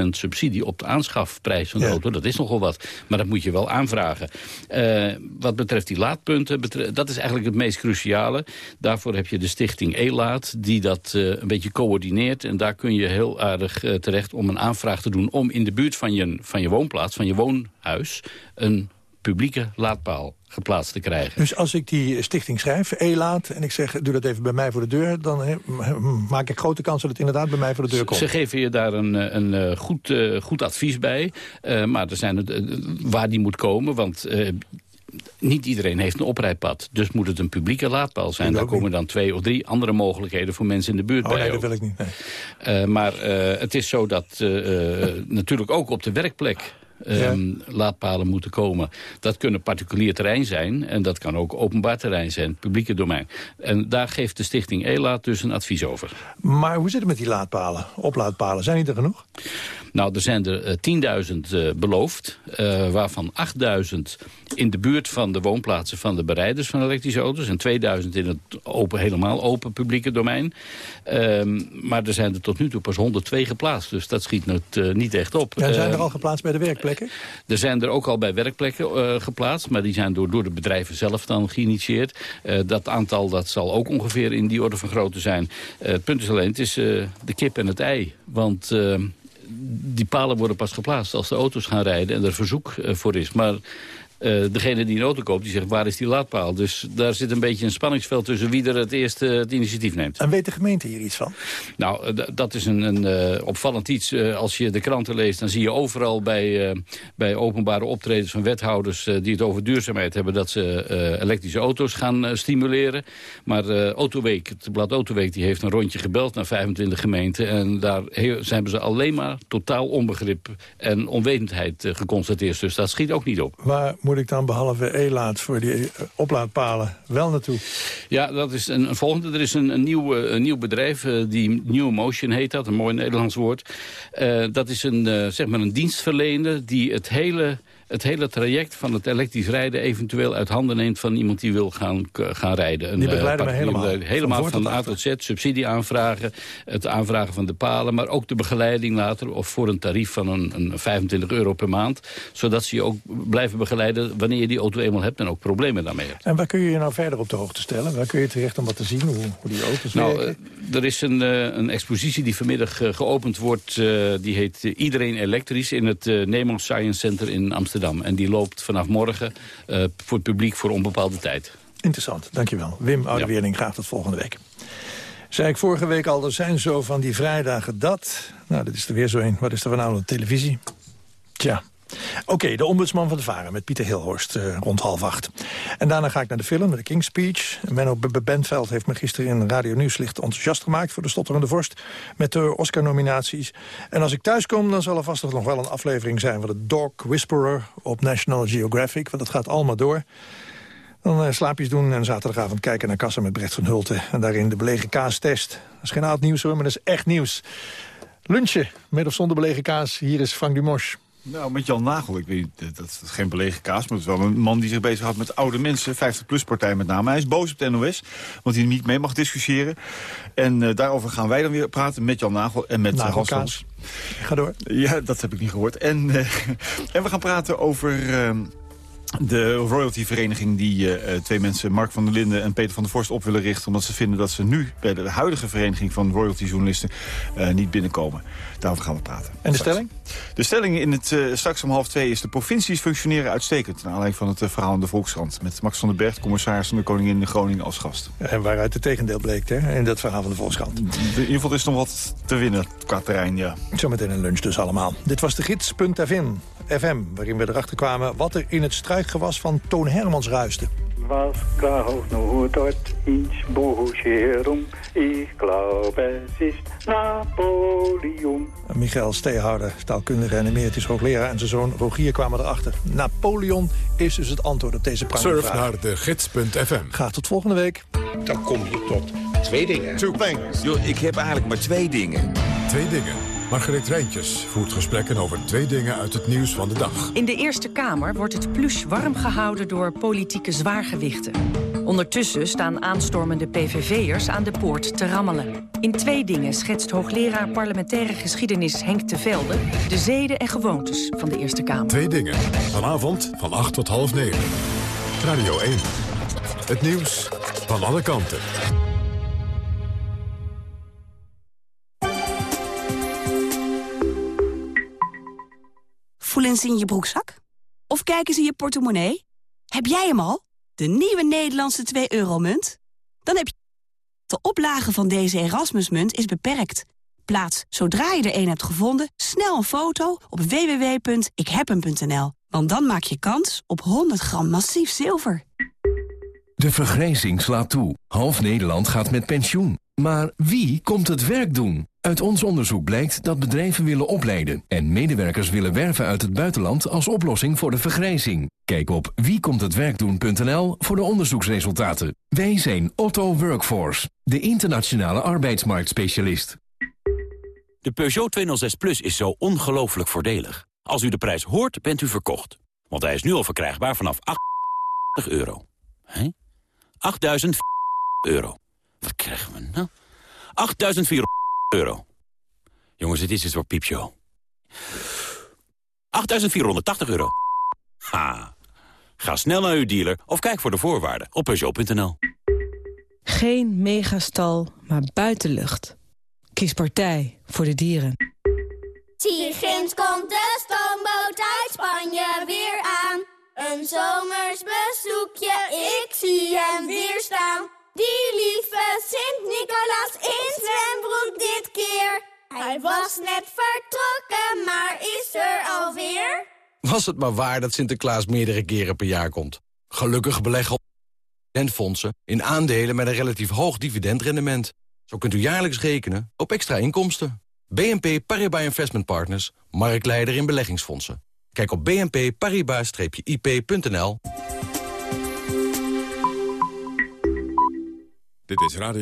50% subsidie op de aanschafprijs van de Ja. auto. Dat is nogal wat, maar dat moet je wel aanvragen. Eh, wat betreft die laadpunten, dat is eigenlijk het meest cruciale. Daarvoor heb je de stichting E-Laat, die dat eh, een beetje coördineert. En daar kun je heel aardig eh, terecht om een aanvraag te doen... om in de buurt van je, van je woonplaats, van je woonhuis... een publieke laadpaal geplaatst te krijgen. Dus als ik die stichting schrijf, E-laat, en ik zeg, doe dat even bij mij voor de deur... dan hè, m- maak ik grote kans dat het inderdaad bij mij voor de deur komt. Ze geven je daar een, eh, een, eh, goed, eh, goed advies bij. Maar er zijn het, waar die moet komen, want... niet iedereen heeft een oprijpad. Dus moet het een publieke laadpaal zijn. Daar komen dan twee of drie andere mogelijkheden voor mensen in de buurt Oh bij. nee, dat wil ik niet. Nee. Maar het is zo dat natuurlijk ook op de werkplek ehm, laadpalen moeten komen. Dat kunnen particulier terrein zijn en dat kan ook openbaar terrein zijn, publieke domein. En daar geeft de stichting ELAAT dus een advies over. Maar hoe zit het met die laadpalen, oplaadpalen? Zijn die er genoeg? Nou, er zijn er 10.000 uh, beloofd, uh, waarvan 8.000 in de buurt van de woonplaatsen van de bereiders van elektrische auto's... en 2.000 in het open, helemaal open publieke domein. Uh, maar er zijn er tot nu toe pas 102 geplaatst, dus dat schiet het niet echt op. Ja, zijn er al geplaatst bij de Er zijn er ook al bij werkplekken geplaatst, maar die zijn door, door de bedrijven zelf dan geïnitieerd. dat aantal dat zal ook ongeveer in die orde van grootte zijn. het punt is alleen, het is de kip en het ei, want die palen worden pas geplaatst als de auto's gaan rijden en er verzoek voor is. Maar uh, degene die een auto koopt, die zegt waar is die laadpaal? Dus daar zit een beetje een spanningsveld tussen wie er het eerste het initiatief neemt. En weet de gemeente hier iets van? Nou, uh, dat is een, een uh, opvallend iets. als je de kranten leest, dan zie je overal bij, bij openbare optredens van wethouders... die het over duurzaamheid hebben, dat ze elektrische auto's gaan stimuleren. Maar Autoweek, het blad Autoweek, die heeft een rondje gebeld naar 25 gemeenten... en daar hebben ze alleen maar totaal onbegrip en onwetendheid geconstateerd. Dus dat schiet ook niet op. Waar moet ik dan behalve e-laad voor die eh, oplaadpalen wel naartoe? Ja, dat is een, volgende. Er is een, nieuw, een nieuw bedrijf, uh, die New Motion heet dat, een mooi Nederlands woord. Dat is een, zeg maar een dienstverlener die het hele het hele traject van het elektrisch rijden eventueel uit handen neemt van iemand die wil gaan, gaan rijden. Een, die begeleiden uh, mij helemaal. Helemaal van, van A tot Z, subsidie aanvragen, het aanvragen van de palen, maar ook de begeleiding later of voor een tarief van een, een 25 euro per maand. Zodat ze je ook blijven begeleiden wanneer je die auto eenmaal hebt en ook problemen daarmee hebt. En waar kun je je nou verder op de hoogte stellen? Waar kun je terecht om wat te zien, hoe, hoe die auto's nou, werken? er is een, een expositie die vanmiddag geopend wordt, die heet Iedereen Elektrisch in het Nemo Science Center in Amsterdam. En die loopt vanaf morgen uh, voor het publiek voor onbepaalde tijd. Interessant, dankjewel. Wim Oudeweerling, ja. graag tot volgende week. Zei ik vorige week al, er zijn zo van die vrijdagen dat... Nou, dit is er weer zo een. Wat is er vanavond op televisie? Tja, Oké, de ombudsman van de Varen met Pieter Hilhorst uh, rond half acht. En daarna ga ik naar de film, de King's Speech. Menno Bentveld heeft me gisteren in Radio Nieuws licht enthousiast gemaakt... voor de Stotterende Vorst met de Oscar-nominaties. En als ik thuis kom, dan zal er vast nog wel een aflevering zijn... van de Dog Whisperer op National Geographic, want dat gaat allemaal door. Dan uh, slaapjes doen en zaterdagavond kijken naar Kassa met Brecht van Hulten. En daarin de belegen kaastest. Dat is geen oud nieuws hoor, maar dat is echt nieuws. Lunchen, met of zonder belegen kaas. Hier is Frank Dumosch. Nou, met Jan Nagel. Ik weet, dat is geen belegen kaas, maar het is wel een man die zich bezighoudt met oude mensen. 50-plus-partij met name. Hij is boos op de NOS, want hij niet mee mag discussiëren. En uh, daarover gaan wij dan weer praten met Jan Nagel en met Nagelkaas. Ga door. Ja, dat heb ik niet gehoord. En, uh, [laughs] en we gaan praten over... Uh, de royalty-vereniging die uh, twee mensen, Mark van der Linden en Peter van der Vorst, op willen richten. Omdat ze vinden dat ze nu bij de huidige vereniging van royalty-journalisten uh, niet binnenkomen. Daarover gaan we praten. En de stelling? De stelling in het uh, straks om half twee is de provincies functioneren uitstekend. Naar aanleiding van het verhaal in de Volkskrant. Met Max van den Berg, commissaris van de Koningin in Groningen als gast. En waaruit het tegendeel bleek hè, in dat verhaal van de Volkskrant. In ieder geval is nog wat te winnen qua terrein, ja. Zometeen een lunch dus allemaal. Dit was de gids.fm, FM, waarin we erachter kwamen wat er in het struikgewas van Toon Hermans ruiste. Was glaubt nur dort in Bohuserum, ich glaube es ist Napoleon. Michael Steehouder, taalkundige en emeritus hoogleraar en zijn zoon Rogier kwamen erachter. Napoleon is dus het antwoord op deze prangende Surf naar de gids.fm. Graag tot volgende week. Dan kom je tot twee dingen. Two things. Yo, ik heb eigenlijk maar twee dingen. Twee dingen. Margreet Rijntjes voert gesprekken over twee dingen uit het nieuws van de dag. In de Eerste Kamer wordt het plush warm gehouden door politieke zwaargewichten. Ondertussen staan aanstormende PVV'ers aan de poort te rammelen. In twee dingen schetst hoogleraar parlementaire geschiedenis Henk de Velde... de zeden en gewoontes van de Eerste Kamer. Twee dingen. Vanavond van 8 tot half 9. Radio 1. Het nieuws van alle kanten. Voelen ze in je broekzak? Of kijken ze in je portemonnee? Heb jij hem al? De nieuwe Nederlandse 2-euro-munt? Dan heb je... De oplage van deze Erasmusmunt is beperkt. Plaats, zodra je er een hebt gevonden, snel een foto op www.ikhebhem.nl. Want dan maak je kans op 100 gram massief zilver. De vergrijzing slaat toe. Half Nederland gaat met pensioen. Maar wie komt het werk doen? Uit ons onderzoek blijkt dat bedrijven willen opleiden... en medewerkers willen werven uit het buitenland als oplossing voor de vergrijzing. Kijk op wiekomthetwerkdoen.nl voor de onderzoeksresultaten. Wij zijn Otto Workforce, de internationale arbeidsmarktspecialist. De Peugeot 206 Plus is zo ongelooflijk voordelig. Als u de prijs hoort, bent u verkocht. Want hij is nu al verkrijgbaar vanaf 8 [laughs] euro. Hé? 8.000 [laughs] euro. Wat krijgen we nou? 8.400 euro. Jongens, dit is het voor piepshow. 8.480 euro. Ha. Ga snel naar uw dealer of kijk voor de voorwaarden op Peugeot.nl. Geen megastal, maar buitenlucht. Kies partij voor de dieren. Ginds komt de stoomboot uit Spanje weer aan. Een zomers bezoekje, ik zie hem weer staan. Die lieve Sint-Nicolaas in zwembroek dit keer. Hij was net vertrokken, maar is er alweer. Was het maar waar dat Sinterklaas meerdere keren per jaar komt. Gelukkig beleggen dividendfondsen in aandelen met een relatief hoog dividendrendement. Zo kunt u jaarlijks rekenen op extra inkomsten. BNP Paribas Investment Partners, marktleider in beleggingsfondsen. Kijk op bnpparibas-ip.nl. Dit is Radio